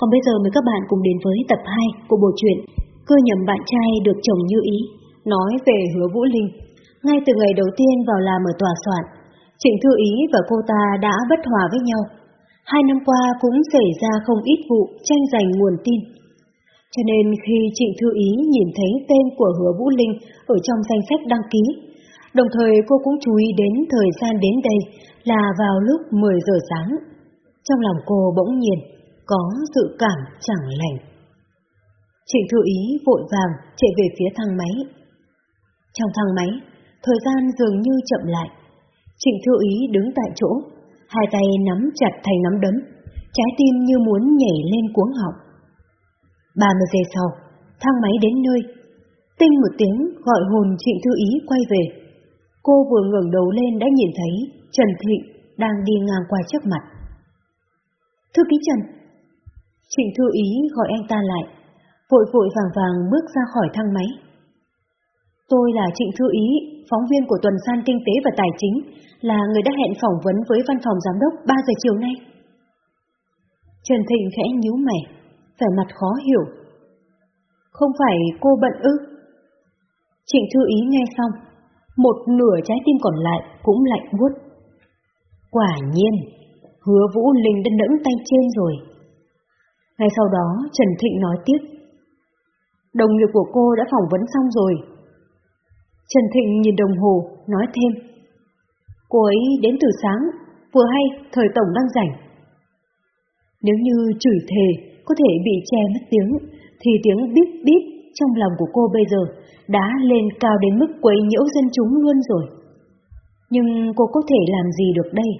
Còn bây giờ mời các bạn cùng đến với tập 2 của bộ truyện Cơ nhầm bạn trai được chồng như ý, nói về hứa Vũ Linh. Ngay từ ngày đầu tiên vào làm ở tòa soạn, Trịnh Thư Ý và cô ta đã bất hòa với nhau. Hai năm qua cũng xảy ra không ít vụ tranh giành nguồn tin. Cho nên khi Trịnh Thư Ý nhìn thấy tên của hứa Vũ Linh ở trong danh sách đăng ký, đồng thời cô cũng chú ý đến thời gian đến đây là vào lúc 10 giờ sáng. Trong lòng cô bỗng nhiên có dự cảm chẳng lành. Trịnh Thư Ý vội vàng chạy về phía thang máy. Trong thang máy, thời gian dường như chậm lại. Trịnh Thư Ý đứng tại chỗ, hai tay nắm chặt thành nắm đấm, trái tim như muốn nhảy lên cuống họng. 30 giây sau, thang máy đến nơi. Tinh một tiếng gọi hồn Trịnh Thư Ý quay về. Cô vừa ngẩng đầu lên đã nhìn thấy Trần Thịnh đang đi ngang qua trước mặt. Thư ký Trần. Trịnh Thư Ý gọi anh ta lại, vội vội vàng vàng bước ra khỏi thang máy. Tôi là Trịnh Thư Ý, phóng viên của Tuần San Kinh tế và Tài chính, là người đã hẹn phỏng vấn với văn phòng giám đốc 3 giờ chiều nay. Trần Thịnh khẽ nhíu mày, vẻ mặt khó hiểu. Không phải cô bận ư? Trịnh Thư Ý nghe xong, một nửa trái tim còn lại cũng lạnh buốt. Quả nhiên, hứa Vũ Linh đã nẫng tay trên rồi. Ngay sau đó, Trần Thịnh nói tiếp. Đồng nghiệp của cô đã phỏng vấn xong rồi. Trần Thịnh nhìn đồng hồ, nói thêm. Cô ấy đến từ sáng, vừa hay thời tổng đang rảnh. Nếu như chửi thề có thể bị che mất tiếng, thì tiếng bíp bíp trong lòng của cô bây giờ đã lên cao đến mức quấy nhiễu dân chúng luôn rồi. Nhưng cô có thể làm gì được đây?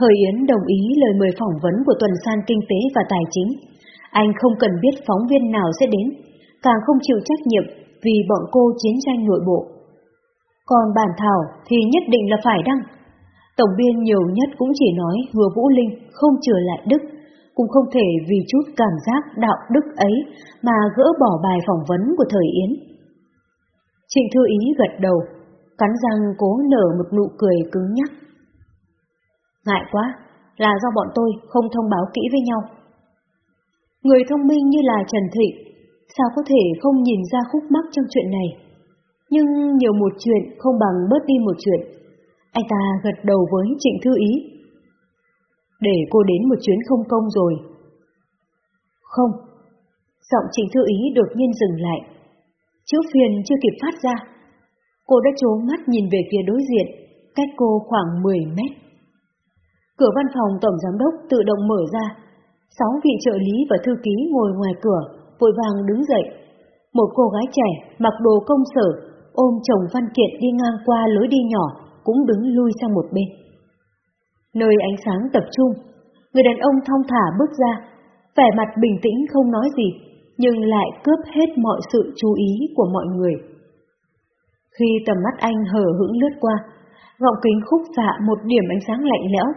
Thời Yến đồng ý lời mời phỏng vấn của Tuần San Kinh tế và Tài chính. Anh không cần biết phóng viên nào sẽ đến, càng không chịu trách nhiệm vì bọn cô chiến tranh nội bộ. Còn bản thảo thì nhất định là phải đăng. Tổng biên nhiều nhất cũng chỉ nói hứa Vũ Linh không trở lại Đức, cũng không thể vì chút cảm giác đạo đức ấy mà gỡ bỏ bài phỏng vấn của thời Yến. Trịnh Thư Ý gật đầu, cắn răng cố nở một nụ cười cứng nhắc. Ngại quá, là do bọn tôi không thông báo kỹ với nhau. Người thông minh như là Trần Thị, sao có thể không nhìn ra khúc mắc trong chuyện này? Nhưng nhiều một chuyện không bằng bớt đi một chuyện. Anh ta gật đầu với Trịnh Thư Ý. Để cô đến một chuyến không công rồi. Không. Giọng Trịnh Thư Ý đột nhiên dừng lại. Chữ phiền chưa kịp phát ra. Cô đã trố mắt nhìn về phía đối diện, cách cô khoảng 10 mét. Cửa văn phòng tổng giám đốc tự động mở ra. Sáu vị trợ lý và thư ký ngồi ngoài cửa, vội vàng đứng dậy. Một cô gái trẻ mặc đồ công sở, ôm chồng văn kiện đi ngang qua lối đi nhỏ, cũng đứng lui sang một bên. Nơi ánh sáng tập trung, người đàn ông thong thả bước ra, vẻ mặt bình tĩnh không nói gì, nhưng lại cướp hết mọi sự chú ý của mọi người. Khi tầm mắt anh hở hững lướt qua, gọng kính khúc xạ một điểm ánh sáng lạnh lẽo,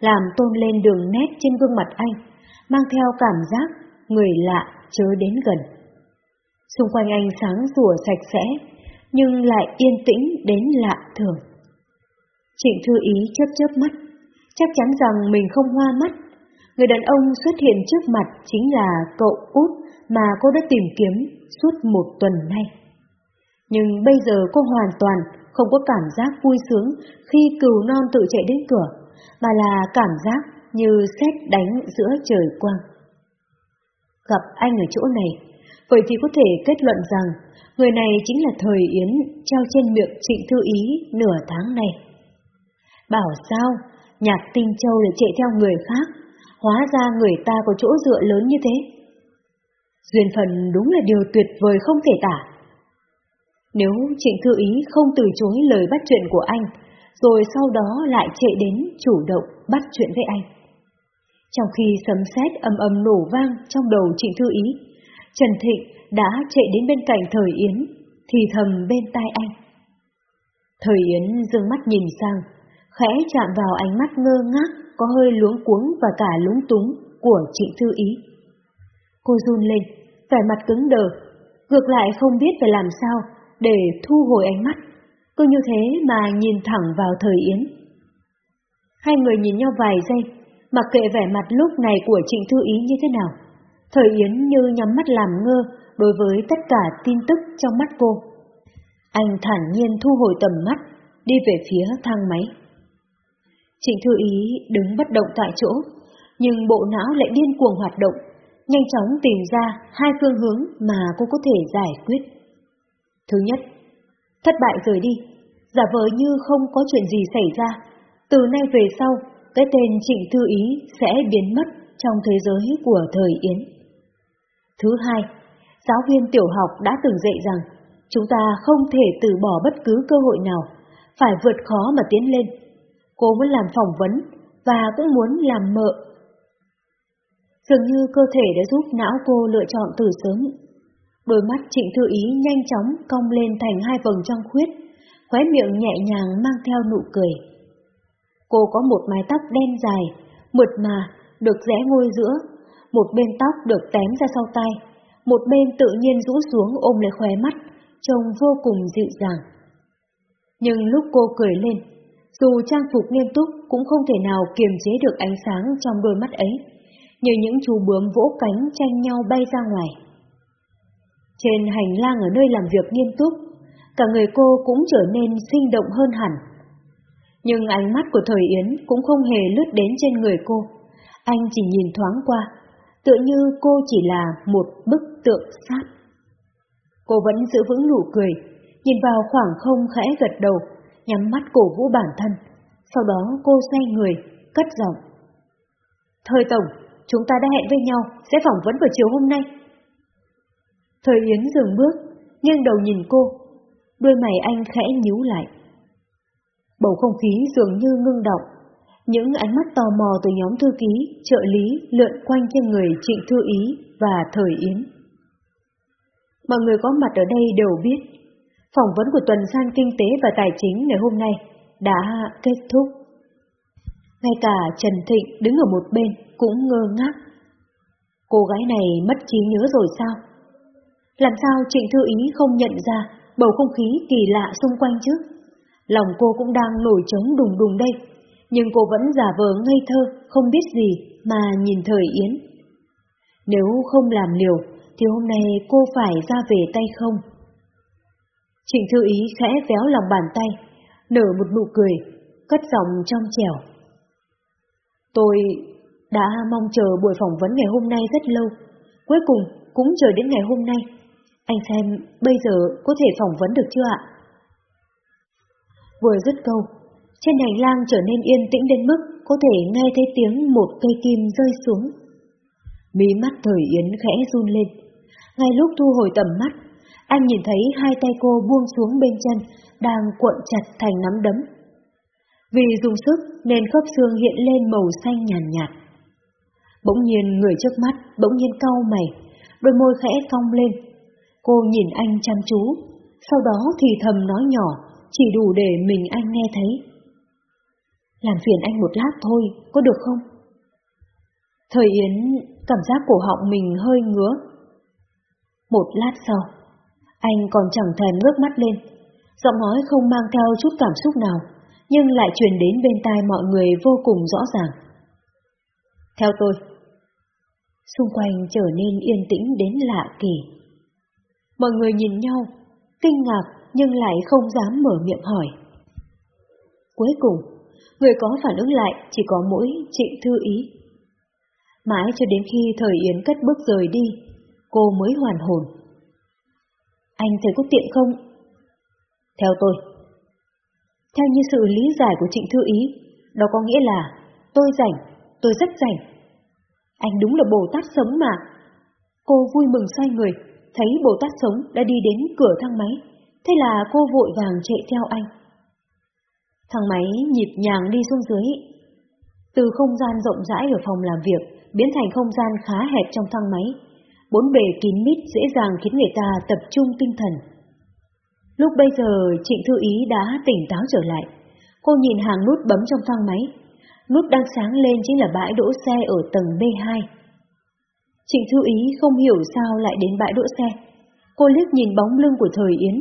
làm tôn lên đường nét trên gương mặt anh, mang theo cảm giác người lạ chớ đến gần. Xung quanh anh sáng rùa sạch sẽ, nhưng lại yên tĩnh đến lạ thường. Trịnh Thư Ý chớp chớp mắt, chắc chắn rằng mình không hoa mắt. Người đàn ông xuất hiện trước mặt chính là cậu út mà cô đã tìm kiếm suốt một tuần nay. Nhưng bây giờ cô hoàn toàn không có cảm giác vui sướng khi cừu non tự chạy đến cửa, mà là cảm giác như xét đánh giữa trời quang. Gặp anh ở chỗ này, vậy thì có thể kết luận rằng người này chính là Thời Yến treo trên miệng Trịnh Thư Ý nửa tháng này. Bảo sao, nhạc tinh châu lại chạy theo người khác, hóa ra người ta có chỗ dựa lớn như thế. Duyên phần đúng là điều tuyệt vời không thể tả. Nếu Trịnh Thư Ý không từ chối lời bắt chuyện của anh, rồi sau đó lại chạy đến chủ động bắt chuyện với anh. Trong khi sấm sét âm âm nổ vang trong đầu Trịnh Thư Ý, Trần Thịnh đã chạy đến bên cạnh Thời Yến, thì thầm bên tai anh. Thời Yến dương mắt nhìn sang, khẽ chạm vào ánh mắt ngơ ngác, có hơi luống cuống và cả lúng túng của Trịnh Thư Ý. Cô run lên, vẻ mặt cứng đờ, ngược lại không biết phải làm sao để thu hồi ánh mắt, cứ như thế mà nhìn thẳng vào thời Yến. Hai người nhìn nhau vài giây, Mặc kệ vẻ mặt lúc này của Trịnh Thư Ý như thế nào, Thời Yến như nhắm mắt làm ngơ đối với tất cả tin tức trong mắt cô. Anh thản nhiên thu hồi tầm mắt, đi về phía thang máy. Trịnh Thư Ý đứng bất động tại chỗ, nhưng bộ não lại điên cuồng hoạt động, nhanh chóng tìm ra hai phương hướng mà cô có thể giải quyết. Thứ nhất, thất bại rời đi, giả vờ như không có chuyện gì xảy ra, từ nay về sau, cái tên Trịnh Thư Ý sẽ biến mất trong thế giới của thời Yến. Thứ hai, giáo viên tiểu học đã từng dạy rằng, chúng ta không thể từ bỏ bất cứ cơ hội nào, phải vượt khó mà tiến lên. Cô muốn làm phỏng vấn và cũng muốn làm mợ. Dường như cơ thể đã giúp não cô lựa chọn từ sớm. Đôi mắt Trịnh Thư Ý nhanh chóng cong lên thành hai vầng trăng khuyết, khóe miệng nhẹ nhàng mang theo nụ cười. Cô có một mái tóc đen dài, mượt mà, được rẽ ngôi giữa, một bên tóc được tém ra sau tay, một bên tự nhiên rũ xuống ôm lấy khóe mắt, trông vô cùng dịu dàng. Nhưng lúc cô cười lên, dù trang phục nghiêm túc cũng không thể nào kiềm chế được ánh sáng trong đôi mắt ấy, như những chú bướm vỗ cánh tranh nhau bay ra ngoài. Trên hành lang ở nơi làm việc nghiêm túc, cả người cô cũng trở nên sinh động hơn hẳn. Nhưng ánh mắt của thời Yến cũng không hề lướt đến trên người cô, anh chỉ nhìn thoáng qua, tựa như cô chỉ là một bức tượng sát. Cô vẫn giữ vững nụ cười, nhìn vào khoảng không khẽ gật đầu, nhắm mắt cổ vũ bản thân. Sau đó cô xoay người, cất giọng. Thời Tổng, chúng ta đã hẹn với nhau, sẽ phỏng vấn vào chiều hôm nay. Thời Yến dừng bước, nghiêng đầu nhìn cô, đôi mày anh khẽ nhíu lại. Bầu không khí dường như ngưng động, những ánh mắt tò mò từ nhóm thư ký, trợ lý lượn quanh trên người Trịnh Thư Ý và Thời Yến. Mọi người có mặt ở đây đều biết, phỏng vấn của tuần san kinh tế và tài chính ngày hôm nay đã kết thúc. Ngay cả Trần Thịnh đứng ở một bên cũng ngơ ngác. Cô gái này mất trí nhớ rồi sao? Làm sao Trịnh Thư Ý không nhận ra bầu không khí kỳ lạ xung quanh chứ? Lòng cô cũng đang nổi trống đùng đùng đây nhưng cô vẫn giả vờ ngây thơ, không biết gì mà nhìn thời Yến. Nếu không làm liều, thì hôm nay cô phải ra về tay không? Trịnh Thư Ý khẽ véo lòng bàn tay, nở một nụ cười, cất giọng trong trẻo. Tôi đã mong chờ buổi phỏng vấn ngày hôm nay rất lâu, cuối cùng cũng chờ đến ngày hôm nay. Anh xem bây giờ có thể phỏng vấn được chưa ạ? Vừa dứt câu, trên hành lang trở nên yên tĩnh đến mức có thể nghe thấy tiếng một cây kim rơi xuống. Mí mắt thời Yến khẽ run lên. Ngay lúc thu hồi tầm mắt, anh nhìn thấy hai tay cô buông xuống bên chân, đang cuộn chặt thành nắm đấm. Vì dùng sức nên khớp xương hiện lên màu xanh nhàn nhạt, nhạt. Bỗng nhiên người trước mắt bỗng nhiên cau mày, đôi môi khẽ cong lên. Cô nhìn anh chăm chú, sau đó thì thầm nói nhỏ, chỉ đủ để mình anh nghe thấy. Làm phiền anh một lát thôi, có được không? Thời Yến cảm giác cổ họng mình hơi ngứa. Một lát sau, anh còn chẳng thèm ngước mắt lên, giọng nói không mang theo chút cảm xúc nào, nhưng lại truyền đến bên tai mọi người vô cùng rõ ràng. Theo tôi, xung quanh trở nên yên tĩnh đến lạ kỳ. Mọi người nhìn nhau, kinh ngạc nhưng lại không dám mở miệng hỏi. Cuối cùng, người có phản ứng lại chỉ có mỗi trịnh thư ý. Mãi cho đến khi thời Yến cất bước rời đi, cô mới hoàn hồn. Anh thấy có tiện không? Theo tôi. Theo như sự lý giải của trịnh thư ý, đó có nghĩa là tôi rảnh, tôi rất rảnh. Anh đúng là Bồ Tát sống mà. Cô vui mừng xoay người, thấy Bồ Tát sống đã đi đến cửa thang máy, thế là cô vội vàng chạy theo anh. Thang máy nhịp nhàng đi xuống dưới. Từ không gian rộng rãi ở phòng làm việc biến thành không gian khá hẹp trong thang máy. Bốn bề kín mít dễ dàng khiến người ta tập trung tinh thần. Lúc bây giờ Trịnh Thư Ý đã tỉnh táo trở lại. Cô nhìn hàng nút bấm trong thang máy. Nút đang sáng lên chính là bãi đỗ xe ở tầng B2. Trịnh Thư Ý không hiểu sao lại đến bãi đỗ xe. Cô liếc nhìn bóng lưng của Thời Yến,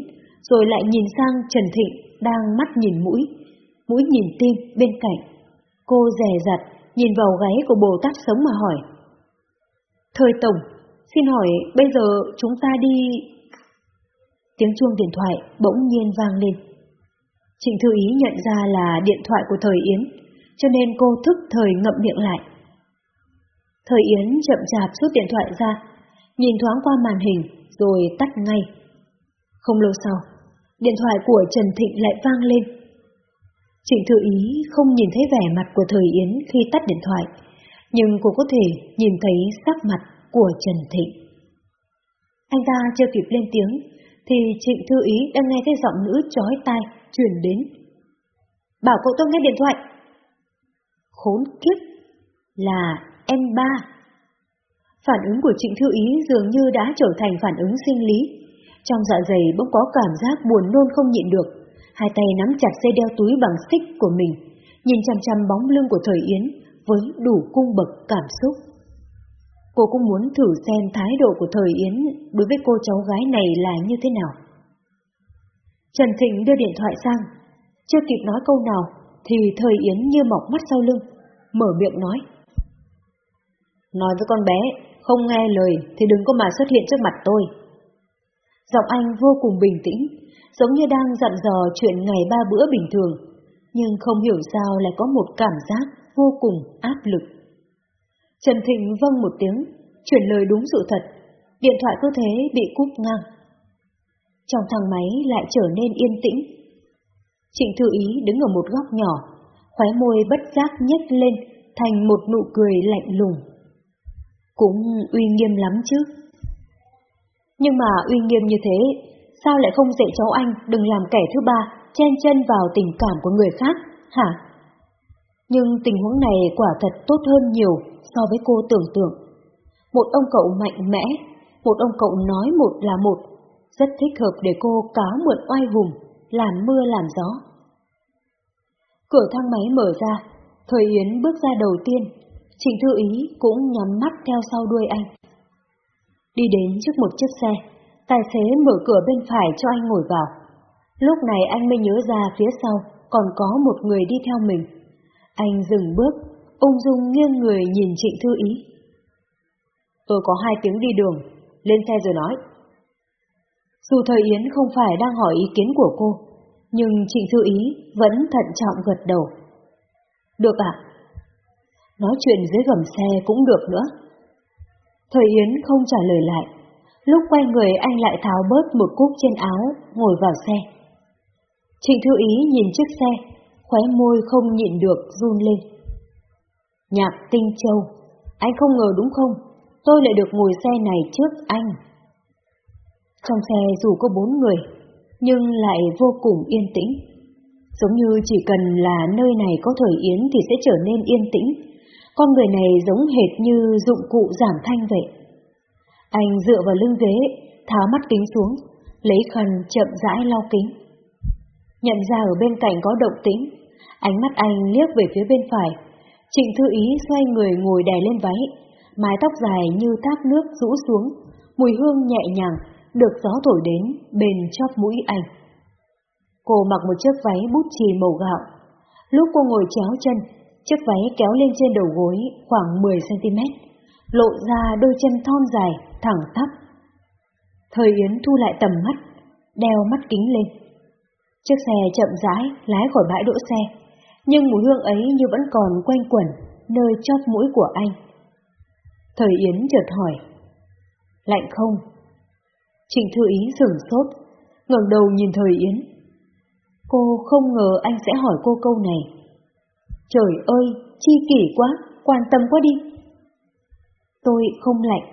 rồi lại nhìn sang Trần Thịnh đang mắt nhìn mũi, mũi nhìn tim bên cạnh. Cô rè rặt, nhìn vào gáy của Bồ Tát sống mà hỏi. Thời Tổng, xin hỏi bây giờ chúng ta đi... Tiếng chuông điện thoại bỗng nhiên vang lên. Trịnh Thư Ý nhận ra là điện thoại của Thời Yến, cho nên cô thức thời ngậm miệng lại. Thời Yến chậm chạp rút điện thoại ra, nhìn thoáng qua màn hình rồi tắt ngay. Không lâu sau, điện thoại của Trần Thịnh lại vang lên. Trịnh Thư Ý không nhìn thấy vẻ mặt của Thời Yến khi tắt điện thoại, nhưng cô có thể nhìn thấy sắc mặt của Trần Thịnh. Anh ta chưa kịp lên tiếng, thì Trịnh Thư Ý đang nghe thấy giọng nữ chói tai truyền đến. Bảo cậu tôi nghe điện thoại. Khốn kiếp, là em ba. Phản ứng của Trịnh Thư Ý dường như đã trở thành phản ứng sinh lý. Trong dạ dày bỗng có cảm giác buồn nôn không nhịn được. Hai tay nắm chặt dây đeo túi bằng xích của mình, nhìn chăm chăm bóng lưng của Thời Yến với đủ cung bậc cảm xúc. Cô cũng muốn thử xem thái độ của Thời Yến đối với cô cháu gái này là như thế nào. Trần Thịnh đưa điện thoại sang, chưa kịp nói câu nào thì Thời Yến như mọc mắt sau lưng, mở miệng nói. Nói với con bé, không nghe lời thì đừng có mà xuất hiện trước mặt tôi. Giọng anh vô cùng bình tĩnh, giống như đang dặn dò chuyện ngày ba bữa bình thường, nhưng không hiểu sao lại có một cảm giác vô cùng áp lực. Trần Thịnh vâng một tiếng, chuyển lời đúng sự thật, điện thoại cứ thế bị cúp ngang. Trong thang máy lại trở nên yên tĩnh. Trịnh Thư Ý đứng ở một góc nhỏ, khóe môi bất giác nhếch lên thành một nụ cười lạnh lùng. Cũng uy nghiêm lắm chứ. Nhưng mà uy nghiêm như thế, sao lại không dạy cháu anh đừng làm kẻ thứ ba chen chân vào tình cảm của người khác, hả? Nhưng tình huống này quả thật tốt hơn nhiều so với cô tưởng tượng. Một ông cậu mạnh mẽ, một ông cậu nói một là một, rất thích hợp để cô cáo mượn oai hùng, làm mưa làm gió. Cửa thang máy mở ra, Thời Yến bước ra đầu tiên, Trịnh Thư Ý cũng nhắm mắt theo sau đuôi anh. Đi đến trước một chiếc xe, tài xế mở cửa bên phải cho anh ngồi vào. Lúc này anh mới nhớ ra phía sau còn có một người đi theo mình. Anh dừng bước, ung dung nghiêng người nhìn Trịnh Thư Ý. Tôi có hai tiếng đi đường, lên xe rồi nói. Dù thời Yến không phải đang hỏi ý kiến của cô, nhưng Trịnh Thư Ý vẫn thận trọng gật đầu. Được ạ. Nói chuyện dưới gầm xe cũng được nữa. Thời Yến không trả lời lại. Lúc quay người anh lại tháo bớt một cúc trên áo, ngồi vào xe. Trịnh Thư Ý nhìn chiếc xe, khóe môi không nhịn được run lên. Nhạc Tinh Châu, anh không ngờ đúng không? Tôi lại được ngồi xe này trước anh. Trong xe dù có bốn người, nhưng lại vô cùng yên tĩnh. Giống như chỉ cần là nơi này có thời yến thì sẽ trở nên yên tĩnh. Con người này giống hệt như dụng cụ giảm thanh vậy. Anh dựa vào lưng ghế, tháo mắt kính xuống, lấy khăn chậm rãi lau kính. Nhận ra ở bên cạnh có động tĩnh, ánh mắt anh liếc về phía bên phải. Trịnh Thư Ý xoay người ngồi đè lên váy, mái tóc dài như thác nước rũ xuống, mùi hương nhẹ nhàng được gió thổi đến bên chóp mũi anh. Cô mặc một chiếc váy bút chì màu gạo. Lúc cô ngồi chéo chân, chiếc váy kéo lên trên đầu gối khoảng 10cm, lộ ra đôi chân thon dài, thẳng tắp. Thời Yến thu lại tầm mắt, đeo mắt kính lên. Chiếc xe chậm rãi lái khỏi bãi đỗ xe, nhưng mùi hương ấy như vẫn còn quanh quẩn nơi chóp mũi của anh. Thời Yến chợt hỏi, lạnh không? Trịnh Thư Ý sửng sốt, ngẩng đầu nhìn Thời Yến. Cô không ngờ anh sẽ hỏi cô câu này. Trời ơi, chi kỷ quá, quan tâm quá đi. Tôi không lạnh.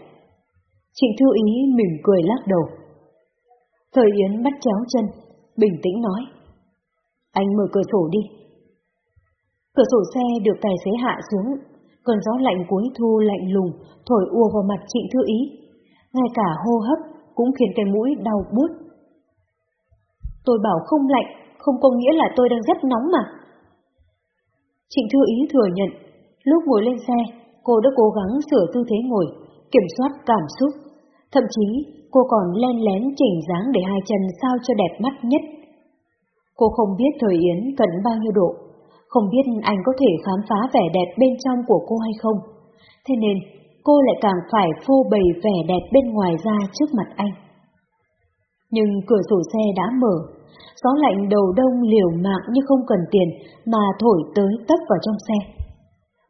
Trịnh Thư Ý mỉm cười lắc đầu. Thời Yến bắt chéo chân, bình tĩnh nói. Anh mở cửa sổ đi. Cửa sổ xe được tài xế hạ xuống, cơn gió lạnh cuối thu lạnh lùng thổi ùa vào mặt Trịnh Thư Ý. Ngay cả hô hấp cũng khiến cái mũi đau buốt. Tôi bảo không lạnh, không có nghĩa là tôi đang rất nóng mà. Trịnh Thư Ý thừa nhận, lúc ngồi lên xe, cô đã cố gắng sửa tư thế ngồi, kiểm soát cảm xúc. Thậm chí, cô còn len lén chỉnh dáng để hai chân sao cho đẹp mắt nhất. Cô không biết thời Yến cần bao nhiêu độ, Không biết anh có thể khám phá vẻ đẹp bên trong của cô hay không. Thế nên, cô lại càng phải phô bày vẻ đẹp bên ngoài ra trước mặt anh. Nhưng cửa sổ xe đã mở, gió lạnh đầu đông liều mạng như không cần tiền mà thổi tới tấp vào trong xe.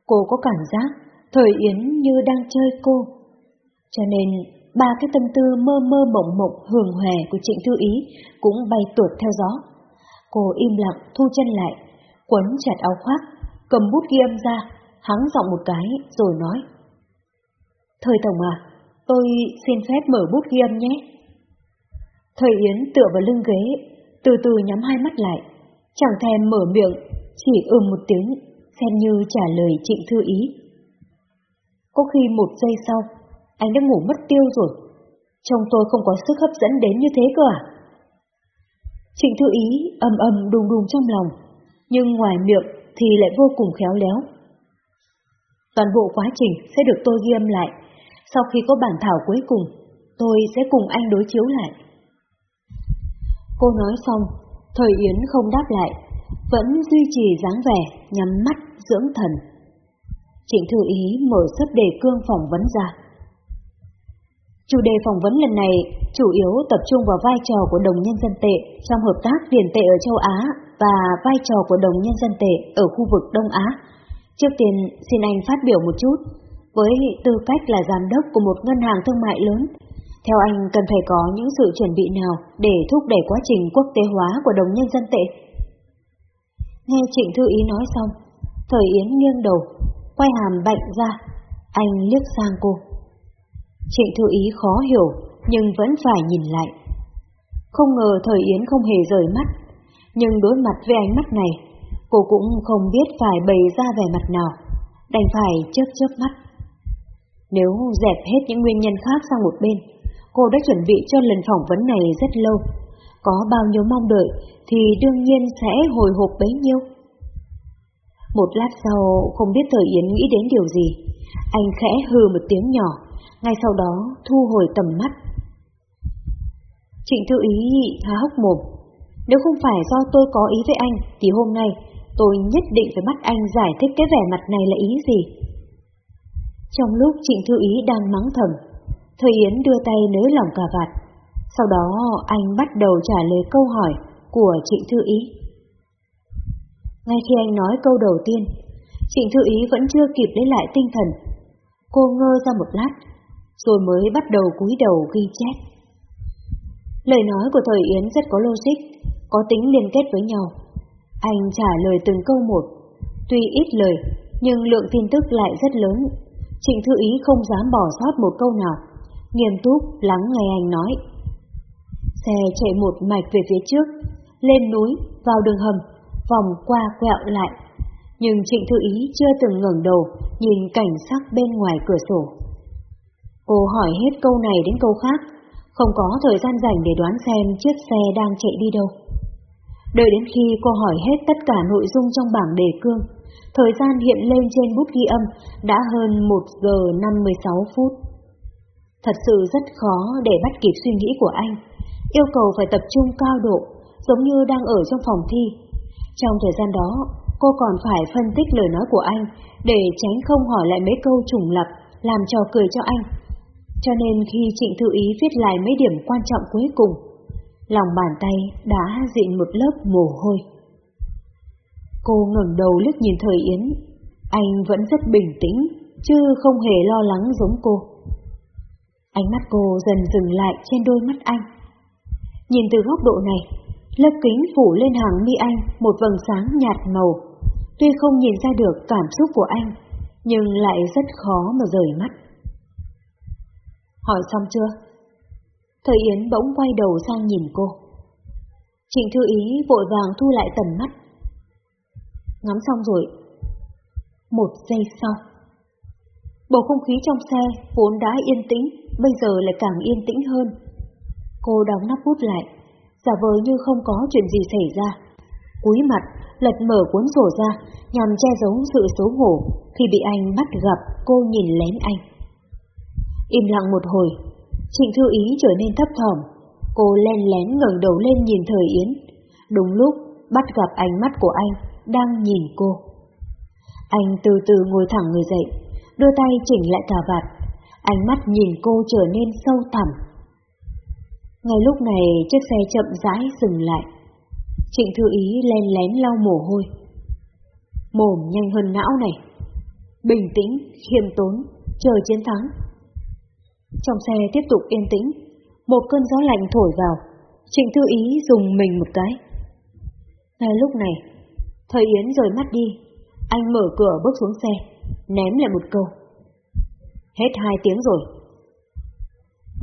Cô có cảm giác thời Yến như đang chơi cô. Cho nên ba cái tâm tư mơ mơ mộng mộng hường hòe của Trịnh Thư Ý cũng bay tuột theo gió. Cô im lặng thu chân lại, quấn chặt áo khoác, cầm bút ghi âm ra, hắng giọng một cái rồi nói. Thời Tổng à, tôi xin phép mở bút ghi âm nhé. Thời Yến tựa vào lưng ghế, từ từ nhắm hai mắt lại, chẳng thèm mở miệng, chỉ ừ một tiếng, xem như trả lời Trịnh Thư Ý. Có khi một giây sau, anh đã ngủ mất tiêu rồi. Trông tôi không có sức hấp dẫn đến như thế cơ à? Trịnh Thư Ý ầm ầm đùng đùng trong lòng, nhưng ngoài miệng thì lại vô cùng khéo léo. Toàn bộ quá trình sẽ được tôi ghi âm lại, sau khi có bản thảo cuối cùng, tôi sẽ cùng anh đối chiếu lại. Cô nói xong, thời Yến không đáp lại, vẫn duy trì dáng vẻ, nhắm mắt, dưỡng thần. Trịnh Thư Ý mở sấp đề cương phỏng vấn ra. Chủ đề phỏng vấn lần này chủ yếu tập trung vào vai trò của đồng nhân dân tệ trong hợp tác tiền tệ ở châu Á và vai trò của đồng nhân dân tệ ở khu vực Đông Á. Trước tiên, xin anh phát biểu một chút. Với tư cách là giám đốc của một ngân hàng thương mại lớn, theo anh cần phải có những sự chuẩn bị nào để thúc đẩy quá trình quốc tế hóa của đồng nhân dân tệ? Nghe Trịnh Thư Ý nói xong, Thời Yến nghiêng đầu, quay hàm bệnh ra, anh liếc sang cô. Trịnh Thư Ý khó hiểu, nhưng vẫn phải nhìn lại. Không ngờ Thời Yến không hề rời mắt, nhưng đối mặt với ánh mắt này, cô cũng không biết phải bày ra vẻ mặt nào, đành phải chớp chớp mắt. Nếu dẹp hết những nguyên nhân khác sang một bên, cô đã chuẩn bị cho lần phỏng vấn này rất lâu. Có bao nhiêu mong đợi thì đương nhiên sẽ hồi hộp bấy nhiêu. Một lát sau không biết Thời Yến nghĩ đến điều gì, anh khẽ hừ một tiếng nhỏ, ngay sau đó thu hồi tầm mắt. Trịnh Thư Ý há hốc mồm. Nếu không phải do tôi có ý với anh, thì hôm nay tôi nhất định phải bắt anh giải thích cái vẻ mặt này là ý gì. Trong lúc Trịnh Thư Ý đang mắng thầm, Thời Yến đưa tay nới lỏng cà vạt. Sau đó anh bắt đầu trả lời câu hỏi của Trịnh Thư Ý. Ngay khi anh nói câu đầu tiên, Trịnh Thư Ý vẫn chưa kịp lấy lại tinh thần. Cô ngơ ra một lát, rồi mới bắt đầu cúi đầu ghi chép. Lời nói của Thời Yến rất có logic, có tính liên kết với nhau. Anh trả lời từng câu một, tuy ít lời, nhưng lượng tin tức lại rất lớn. Trịnh Thư Ý không dám bỏ sót một câu nào, nghiêm túc lắng nghe anh nói. Xe chạy một mạch về phía trước, lên núi, vào đường hầm, vòng qua quẹo lại. Nhưng Trịnh Thư Ý chưa từng ngẩng đầu nhìn cảnh sắc bên ngoài cửa sổ. Cô hỏi hết câu này đến câu khác, không có thời gian dành để đoán xem chiếc xe đang chạy đi đâu. Đợi đến khi cô hỏi hết tất cả nội dung trong bảng đề cương, thời gian hiện lên trên bút ghi âm đã hơn 1 giờ 56 phút. Thật sự rất khó để bắt kịp suy nghĩ của anh, yêu cầu phải tập trung cao độ, giống như đang ở trong phòng thi. Trong thời gian đó, cô còn phải phân tích lời nói của anh để tránh không hỏi lại mấy câu trùng lập, làm trò cười cho anh. Cho nên khi Trịnh Thư Ý viết lại mấy điểm quan trọng cuối cùng, lòng bàn tay đã dịn một lớp mồ hôi. Cô ngẩng đầu liếc nhìn Thời Yến, anh vẫn rất bình tĩnh, chứ không hề lo lắng giống cô. Ánh mắt cô dần dừng lại trên đôi mắt anh. Nhìn từ góc độ này, lớp kính phủ lên hàng mi anh một vầng sáng nhạt màu. Tuy không nhìn ra được cảm xúc của anh, nhưng lại rất khó mà rời mắt. Hỏi xong chưa? Thời Yến bỗng quay đầu sang nhìn cô. Trịnh Thư Ý vội vàng thu lại tầm mắt. Ngắm xong rồi. Một giây sau. Bầu không khí trong xe vốn đã yên tĩnh, bây giờ lại càng yên tĩnh hơn. Cô đóng nắp bút lại, giả vờ như không có chuyện gì xảy ra. Cúi mặt, lật mở cuốn sổ ra, nhằm che giấu sự xấu hổ khi bị anh bắt gặp cô nhìn lén anh. Im lặng một hồi, Trịnh Thư Ý trở nên thấp thỏm, cô len lén ngẩng đầu lên nhìn Thời Yến. Đúng lúc bắt gặp ánh mắt của anh, đang nhìn cô. Anh từ từ ngồi thẳng người dậy, đưa tay chỉnh lại cà vạt, ánh mắt nhìn cô trở nên sâu thẳm. Ngay lúc này chiếc xe chậm rãi dừng lại. Trịnh Thư Ý len lén lau mồ hôi. Mồm nhanh hơn não này. Bình tĩnh, khiêm tốn, chờ chiến thắng. Trong xe tiếp tục yên tĩnh, một cơn gió lạnh thổi vào, Trịnh Thư Ý dùng mình một cái. Ngay lúc này, Thời Yến rời mắt đi, anh mở cửa bước xuống xe, ném lại một câu. Hết hai tiếng rồi.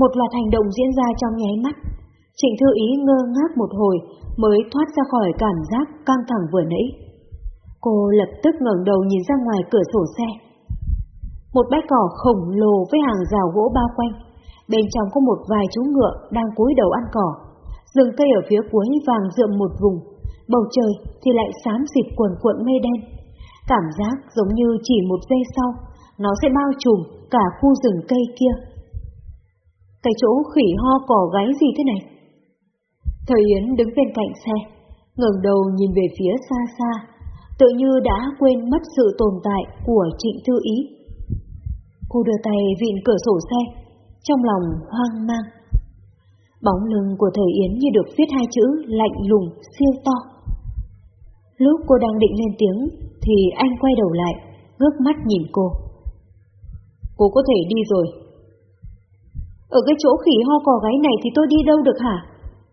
Một loạt hành động diễn ra trong nháy mắt. Trịnh Thư Ý ngơ ngác một hồi mới thoát ra khỏi cảm giác căng thẳng vừa nãy. Cô lập tức ngẩng đầu nhìn ra ngoài cửa sổ xe. Một bãi cỏ khổng lồ với hàng rào gỗ bao quanh. Bên trong có một vài chú ngựa đang cúi đầu ăn cỏ. Rừng cây ở phía cuối vàng rượm một vùng. Bầu trời thì lại xám xịt quần cuộn mây đen. Cảm giác giống như chỉ một giây sau, nó sẽ bao trùm cả khu rừng cây kia. Cái chỗ khỉ ho cỏ gáy gì thế này? Thời Yến đứng bên cạnh xe, ngẩng đầu nhìn về phía xa xa, tự như đã quên mất sự tồn tại của Trịnh Thư Ý. Cô đưa tay vịn cửa sổ xe, trong lòng hoang mang. Bóng lưng của Thời Yến như được viết hai chữ lạnh lùng, siêu to. Lúc cô đang định lên tiếng, thì anh quay đầu lại, ngước mắt nhìn cô. Cô có thể đi rồi. Ở cái chỗ khỉ ho cò gáy này thì tôi đi đâu được hả?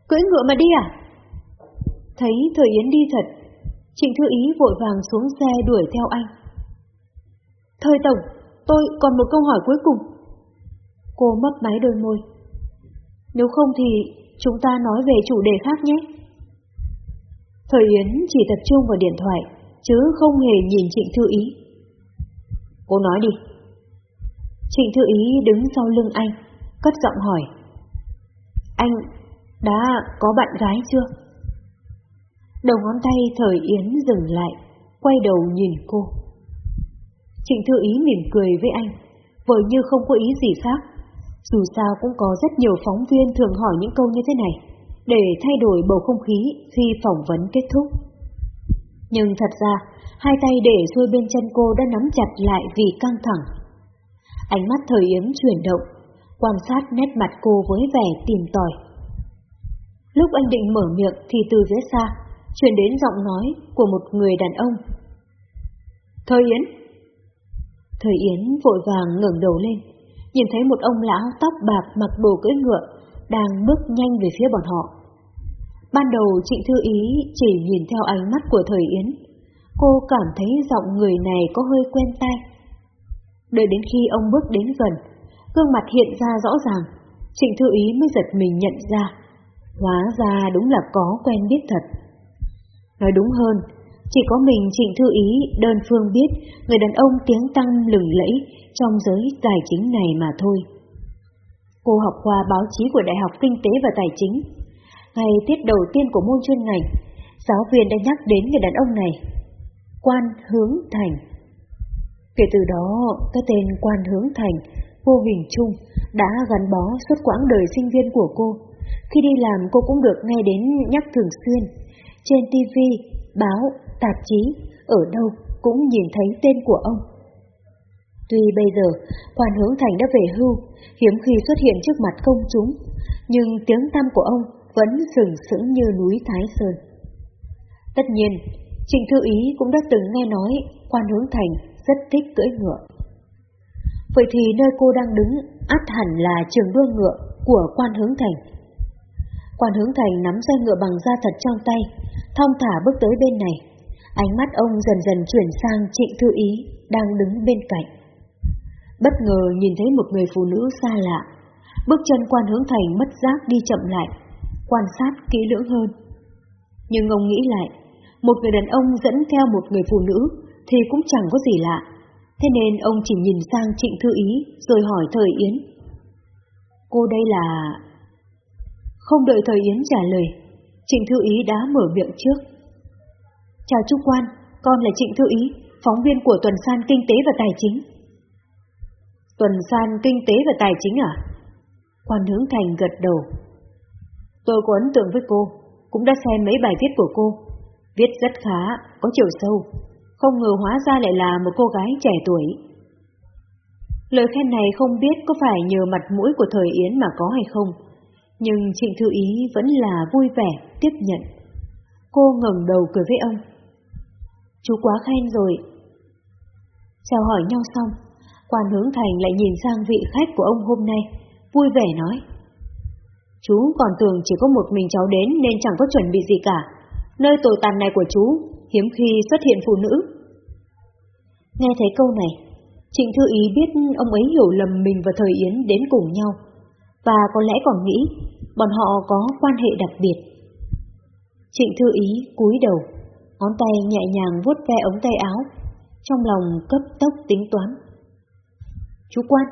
Cưỡi ngựa mà đi à? Thấy Thời Yến đi thật, Trịnh Thư Ý vội vàng xuống xe đuổi theo anh. Thời Tổng, tôi còn một câu hỏi cuối cùng. Cô mấp máy đôi môi. Nếu không thì chúng ta nói về chủ đề khác nhé. Thời Yến chỉ tập trung vào điện thoại, chứ không hề nhìn Trịnh Thư Ý. Cô nói đi. Trịnh Thư Ý đứng sau lưng anh, cất giọng hỏi. Anh đã có bạn gái chưa? Đầu ngón tay thời Yến dừng lại, quay đầu nhìn cô. Trịnh Thư Ý mỉm cười với anh, vội như không có ý gì khác. Dù sao cũng có rất nhiều phóng viên thường hỏi những câu như thế này, để thay đổi bầu không khí khi phỏng vấn kết thúc. Nhưng thật ra, hai tay để xuôi bên chân cô đã nắm chặt lại vì căng thẳng. Ánh mắt thời Yến chuyển động, quan sát nét mặt cô với vẻ tìm tòi. Lúc anh định mở miệng thì từ phía xa, truyền đến giọng nói của một người đàn ông. Thời Yến! Thời Yến vội vàng ngẩng đầu lên, nhìn thấy một ông lão tóc bạc mặc đồ cưỡi ngựa, đang bước nhanh về phía bọn họ. Ban đầu Trịnh Thư Ý chỉ nhìn theo ánh mắt của Thời Yến, cô cảm thấy giọng người này có hơi quen tai. Đợi đến khi ông bước đến gần, gương mặt hiện ra rõ ràng, Trịnh Thư Ý mới giật mình nhận ra. Hóa ra đúng là có quen biết thật. Nói đúng hơn, chỉ có mình Trịnh Thư Ý đơn phương biết người đàn ông tiếng tăng lừng lẫy trong giới tài chính này mà thôi. Cô học khoa báo chí của Đại học Kinh tế và Tài chính. Ngày tiết đầu tiên của môn chuyên ngành, giáo viên đã nhắc đến người đàn ông này. Quan Hướng Thành. Kể từ đó, cái tên Quan Hướng Thành vô hình chung đã gắn bó suốt quãng đời sinh viên của cô. Khi đi làm cô cũng được nghe đến nhắc thường xuyên. Trên TV, báo, tạp chí, ở đâu cũng nhìn thấy tên của ông. Tuy bây giờ, quan hướng thành đã về hưu, hiếm khi xuất hiện trước mặt công chúng, nhưng tiếng tăm của ông vẫn sừng sững như núi Thái Sơn. Tất nhiên, Trịnh Thư Ý cũng đã từng nghe nói quan hướng thành rất thích cưỡi ngựa. Vậy thì nơi cô đang đứng át hẳn là trường đua ngựa của quan hướng thành. Quan hướng thành nắm dây ngựa bằng da thật trong tay, thong thả bước tới bên này. Ánh mắt ông dần dần chuyển sang trịnh thư ý, đang đứng bên cạnh. Bất ngờ nhìn thấy một người phụ nữ xa lạ, bước chân quan hướng thành mất giác đi chậm lại, quan sát kỹ lưỡng hơn. Nhưng ông nghĩ lại, một người đàn ông dẫn theo một người phụ nữ thì cũng chẳng có gì lạ. Thế nên ông chỉ nhìn sang Trịnh Thư Ý rồi hỏi Thời Yến. Cô đây là... Không đợi Thời Yến trả lời, Trịnh Thư Ý đã mở miệng trước. Chào Trung Quan, con là Trịnh Thư Ý, phóng viên của Tuần San Kinh tế và Tài chính. Tuần San Kinh tế và Tài chính à? Quan Hướng Thành gật đầu. Tôi có ấn tượng với cô, cũng đã xem mấy bài viết của cô. Viết rất khá, có chiều sâu, không ngờ hóa ra lại là một cô gái trẻ tuổi. Lời khen này không biết có phải nhờ mặt mũi của thời Yến mà có hay không, nhưng Trịnh Thư Ý vẫn là vui vẻ tiếp nhận. Cô ngẩng đầu cười với ông. Chú quá khen rồi. Chào hỏi nhau xong, quan hướng thành lại nhìn sang vị khách của ông hôm nay, vui vẻ nói. Chú còn tưởng chỉ có một mình cháu đến nên chẳng có chuẩn bị gì cả. Nơi tồi tàn này của chú, hiếm khi xuất hiện phụ nữ. Nghe thấy câu này, Trịnh Thư Ý biết ông ấy hiểu lầm mình và Thời Yến đến cùng nhau, và có lẽ còn nghĩ bọn họ có quan hệ đặc biệt. Trịnh Thư Ý cúi đầu, ngón tay nhẹ nhàng vuốt ve ống tay áo, trong lòng cấp tốc tính toán. Chú quan!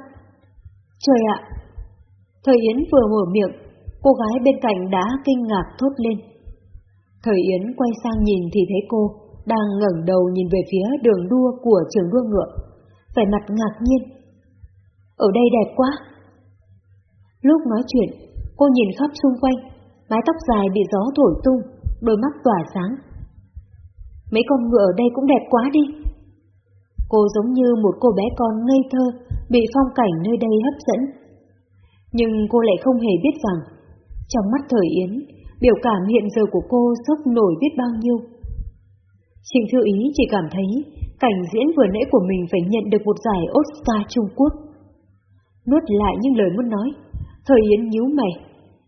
Trời ạ! Thời Yến vừa mở miệng, cô gái bên cạnh đã kinh ngạc thốt lên. Thời Yến quay sang nhìn thì thấy cô đang ngẩng đầu nhìn về phía đường đua của trường đua ngựa, vẻ mặt ngạc nhiên. Ở đây đẹp quá! Lúc nói chuyện, cô nhìn khắp xung quanh, mái tóc dài bị gió thổi tung, đôi mắt tỏa sáng. Mấy con ngựa ở đây cũng đẹp quá đi. Cô giống như một cô bé con ngây thơ, bị phong cảnh nơi đây hấp dẫn. Nhưng cô lại không hề biết rằng, trong mắt thời Yến, biểu cảm hiện giờ của cô sốc nổi biết bao nhiêu. Trịnh Thư Ý chỉ cảm thấy cảnh diễn vừa nãy của mình phải nhận được một giải Oscar Trung Quốc. Nuốt lại những lời muốn nói, thời Yến nhíu mày,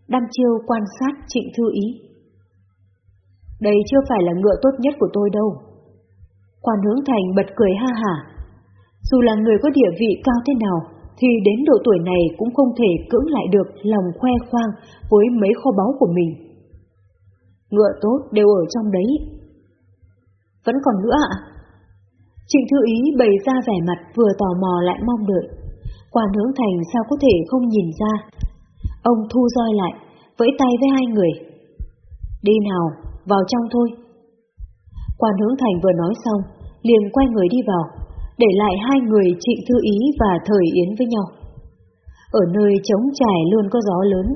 đăm chiêu quan sát Trịnh Thư Ý. Đây chưa phải là ngựa tốt nhất của tôi đâu. Quan hướng thành bật cười ha hả. Dù là người có địa vị cao thế nào, thì đến độ tuổi này cũng không thể cưỡng lại được lòng khoe khoang với mấy kho báu của mình. Ngựa tốt đều ở trong đấy. Vẫn còn nữa ạ? Trịnh Thư Ý bày ra vẻ mặt vừa tò mò lại mong đợi. Quan hướng thành sao có thể không nhìn ra. Ông thu roi lại, vẫy tay với hai người. Đi nào, vào trong thôi. Quan hướng thành vừa nói xong, liền quay người đi vào, để lại hai người trịnh thư ý và thời yến với nhau. Ở nơi trống trải luôn có gió lớn,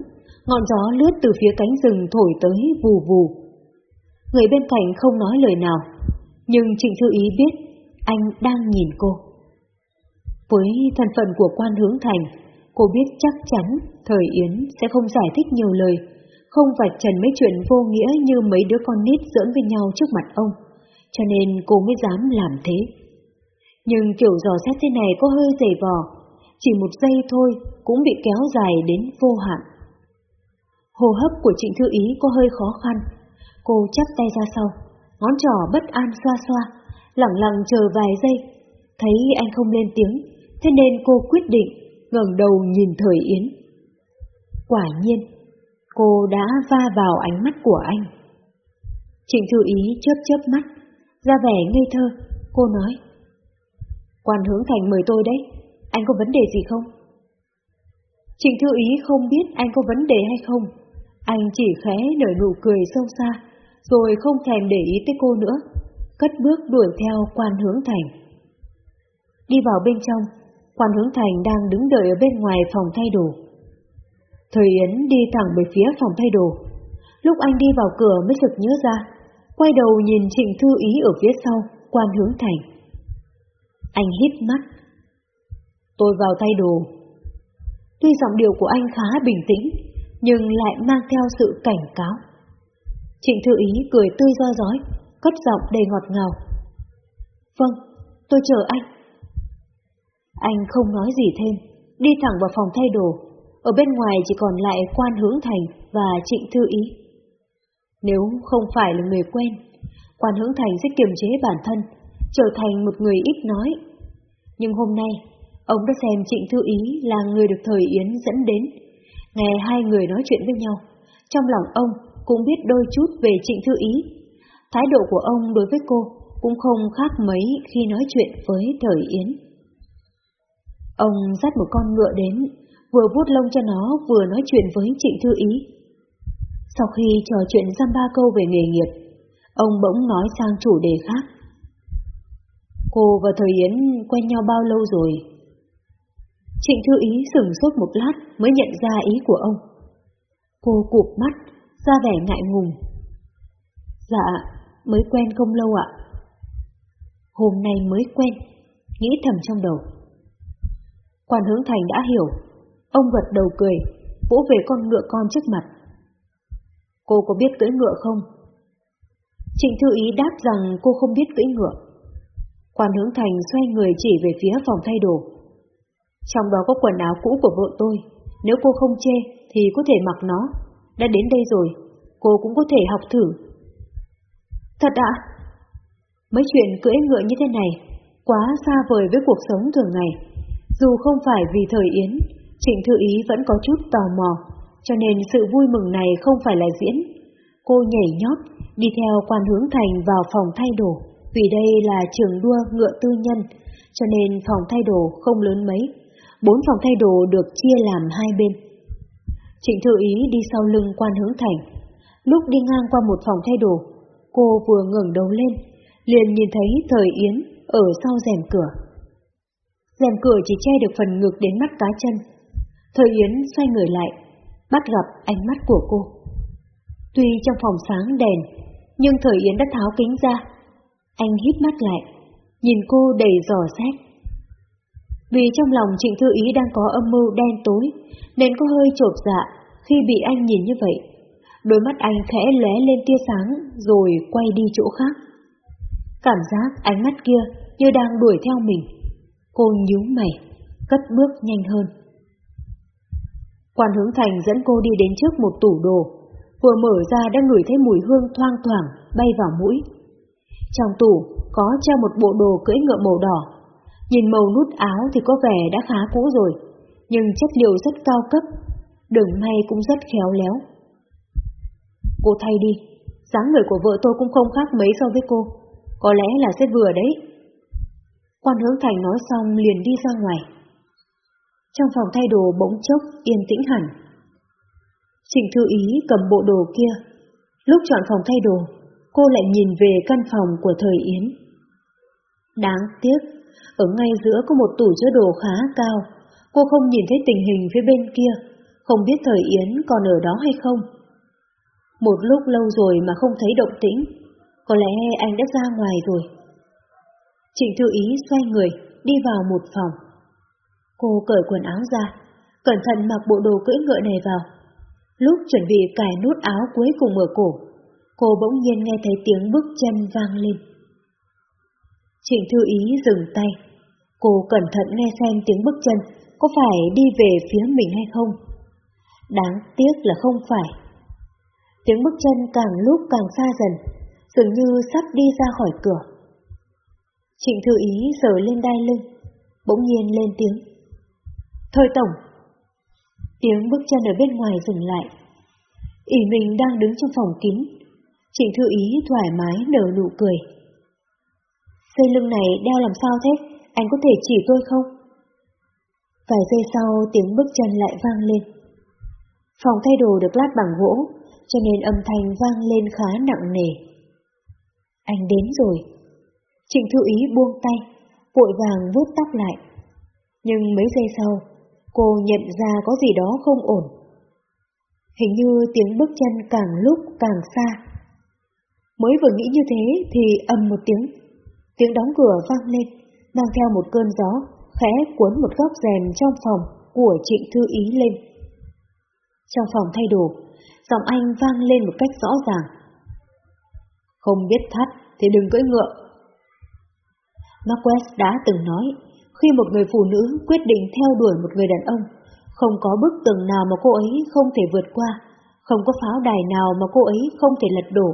ngọn gió lướt từ phía cánh rừng thổi tới vù vù. Người bên cạnh không nói lời nào, nhưng trịnh thư ý biết anh đang nhìn cô. Với thân phận của quan hướng thành, cô biết chắc chắn thời Yến sẽ không giải thích nhiều lời, không vạch trần mấy chuyện vô nghĩa như mấy đứa con nít dưỡng với nhau trước mặt ông, cho nên cô mới dám làm thế. Nhưng kiểu dò xét thế này có hơi dày vò, chỉ một giây thôi cũng bị kéo dài đến vô hạn. Hô hấp của Trịnh Thư Ý có hơi khó khăn, cô chắp tay ra sau, ngón trỏ bất an xoa xoa, lặng lặng chờ vài giây, thấy anh không lên tiếng, thế nên cô quyết định ngẩng đầu nhìn Thời Yến. Quả nhiên, cô đã va vào ánh mắt của anh. Trịnh Thư Ý chớp chớp mắt, ra vẻ ngây thơ, cô nói. Quan hướng thành mời tôi đấy, anh có vấn đề gì không? Trịnh Thư Ý không biết anh có vấn đề hay không, anh chỉ khẽ nở nụ cười sâu xa, rồi không thèm để ý tới cô nữa, cất bước đuổi theo quan hướng thành. Đi vào bên trong, quan hướng thành đang đứng đợi ở bên ngoài phòng thay đồ. Thời Yến đi thẳng về phía phòng thay đồ. Lúc anh đi vào cửa mới sực nhớ ra, quay đầu nhìn Trịnh Thư Ý ở phía sau, quan hướng thành. Anh hít mắt. Tôi vào thay đồ. Tuy giọng điệu của anh khá bình tĩnh, nhưng lại mang theo sự cảnh cáo. Trịnh Thư Ý cười tươi do giói, cất giọng đầy ngọt ngào. Vâng, tôi chờ anh. Anh không nói gì thêm, đi thẳng vào phòng thay đồ. Ở bên ngoài chỉ còn lại quan hướng thành và trịnh thư ý. Nếu không phải là người quen, quan hướng thành sẽ kiềm chế bản thân, trở thành một người ít nói. Nhưng hôm nay, ông đã xem trịnh thư ý là người được thời Yến dẫn đến. Nghe hai người nói chuyện với nhau, trong lòng ông cũng biết đôi chút về trịnh thư ý. Thái độ của ông đối với cô cũng không khác mấy khi nói chuyện với thời Yến. Ông dắt một con ngựa đến, vừa vuốt lông cho nó vừa nói chuyện với Trịnh Thư Ý. Sau khi trò chuyện dăm ba câu về nghề nghiệp, ông bỗng nói sang chủ đề khác. Cô và Thời Yến quen nhau bao lâu rồi? Trịnh Thư Ý sửng sốt một lát mới nhận ra ý của ông. Cô cụp mắt, ra vẻ ngại ngùng. Dạ, mới quen không lâu ạ. Hôm nay mới quen, nghĩ thầm trong đầu. Quan hướng thành đã hiểu, ông gật đầu cười, vỗ về con ngựa con trước mặt. Cô có biết cưỡi ngựa không? Trịnh Thư Ý đáp rằng cô không biết cưỡi ngựa. Quan hướng thành xoay người chỉ về phía phòng thay đồ. Trong đó có quần áo cũ của vợ tôi, nếu cô không chê thì có thể mặc nó. Đã đến đây rồi, cô cũng có thể học thử. Thật ạ? Mấy chuyện cưỡi ngựa như thế này, quá xa vời với cuộc sống thường ngày. Dù không phải vì thời Yến, Trịnh Thư Ý vẫn có chút tò mò, cho nên sự vui mừng này không phải là diễn. Cô nhảy nhót, đi theo quan hướng thành vào phòng thay đồ, vì đây là trường đua ngựa tư nhân, cho nên phòng thay đồ không lớn mấy. Bốn phòng thay đồ được chia làm hai bên. Trịnh Thư Ý đi sau lưng quan hướng thành. Lúc đi ngang qua một phòng thay đồ, cô vừa ngẩng đầu lên, liền nhìn thấy thời Yến ở sau rèm cửa. Rèm cửa chỉ che được phần ngực đến mắt cá chân. Thời Yến xoay người lại, bắt gặp ánh mắt của cô. Tuy trong phòng sáng đèn, nhưng thời Yến đã tháo kính ra. Anh hít mắt lại, nhìn cô đầy dò xét. Vì trong lòng Trịnh Thư Ý đang có âm mưu đen tối, nên có hơi chột dạ khi bị anh nhìn như vậy. Đôi mắt anh khẽ lóe lên tia sáng rồi quay đi chỗ khác. Cảm giác ánh mắt kia như đang đuổi theo mình. Cô nhíu mày, cất bước nhanh hơn. Quan hướng thành dẫn cô đi đến trước một tủ đồ, vừa mở ra đã ngửi thấy mùi hương thoang thoảng bay vào mũi. Trong tủ có treo một bộ đồ cưỡi ngựa màu đỏ. Nhìn màu nút áo thì có vẻ đã khá cũ rồi, nhưng chất liệu rất cao cấp, đường may cũng rất khéo léo. Cô thay đi, dáng người của vợ tôi cũng không khác mấy so với cô, có lẽ là sẽ vừa đấy. Quan hướng thành nói xong liền đi ra ngoài. Trong phòng thay đồ bỗng chốc yên tĩnh hẳn. Trịnh Thư Ý cầm bộ đồ kia. Lúc chọn phòng thay đồ, cô lại nhìn về căn phòng của thời Yến. Đáng tiếc, ở ngay giữa có một tủ chứa đồ khá cao. Cô không nhìn thấy tình hình phía bên kia, không biết thời Yến còn ở đó hay không. Một lúc lâu rồi mà không thấy động tĩnh, có lẽ anh đã ra ngoài rồi. Trịnh Thư Ý xoay người, đi vào một phòng. Cô cởi quần áo ra, cẩn thận mặc bộ đồ cưỡi ngựa này vào. Lúc chuẩn bị cài nút áo cuối cùng ở cổ, cô bỗng nhiên nghe thấy tiếng bước chân vang lên. Trịnh Thư Ý dừng tay. Cô cẩn thận nghe xem tiếng bước chân có phải đi về phía mình hay không. Đáng tiếc là không phải. Tiếng bước chân càng lúc càng xa dần, dường như sắp đi ra khỏi cửa. Trịnh Thư Ý sờ lên đai lưng, bỗng nhiên lên tiếng. Thôi Tổng! Tiếng bước chân ở bên ngoài dừng lại. ỉ mình đang đứng trong phòng kín. Trịnh Thư Ý thoải mái nở nụ cười. Dây lưng này đeo làm sao thế? Anh có thể chỉ tôi không? Vài giây sau tiếng bước chân lại vang lên. Phòng thay đồ được lát bằng gỗ, cho nên âm thanh vang lên khá nặng nề. Anh đến rồi. Trịnh Thư Ý buông tay, vội vàng vuốt tóc lại. Nhưng mấy giây sau, cô nhận ra có gì đó không ổn. Hình như tiếng bước chân càng lúc càng xa. Mới vừa nghĩ như thế thì ầm một tiếng, tiếng đóng cửa vang lên, mang theo một cơn gió, khẽ cuốn một góc rèm trong phòng của Trịnh Thư Ý lên. Trong phòng thay đồ, giọng anh vang lên một cách rõ ràng. Không biết thắt thì đừng cưỡi ngựa. Marquez đã từng nói, khi một người phụ nữ quyết định theo đuổi một người đàn ông, không có bức tường nào mà cô ấy không thể vượt qua, không có pháo đài nào mà cô ấy không thể lật đổ,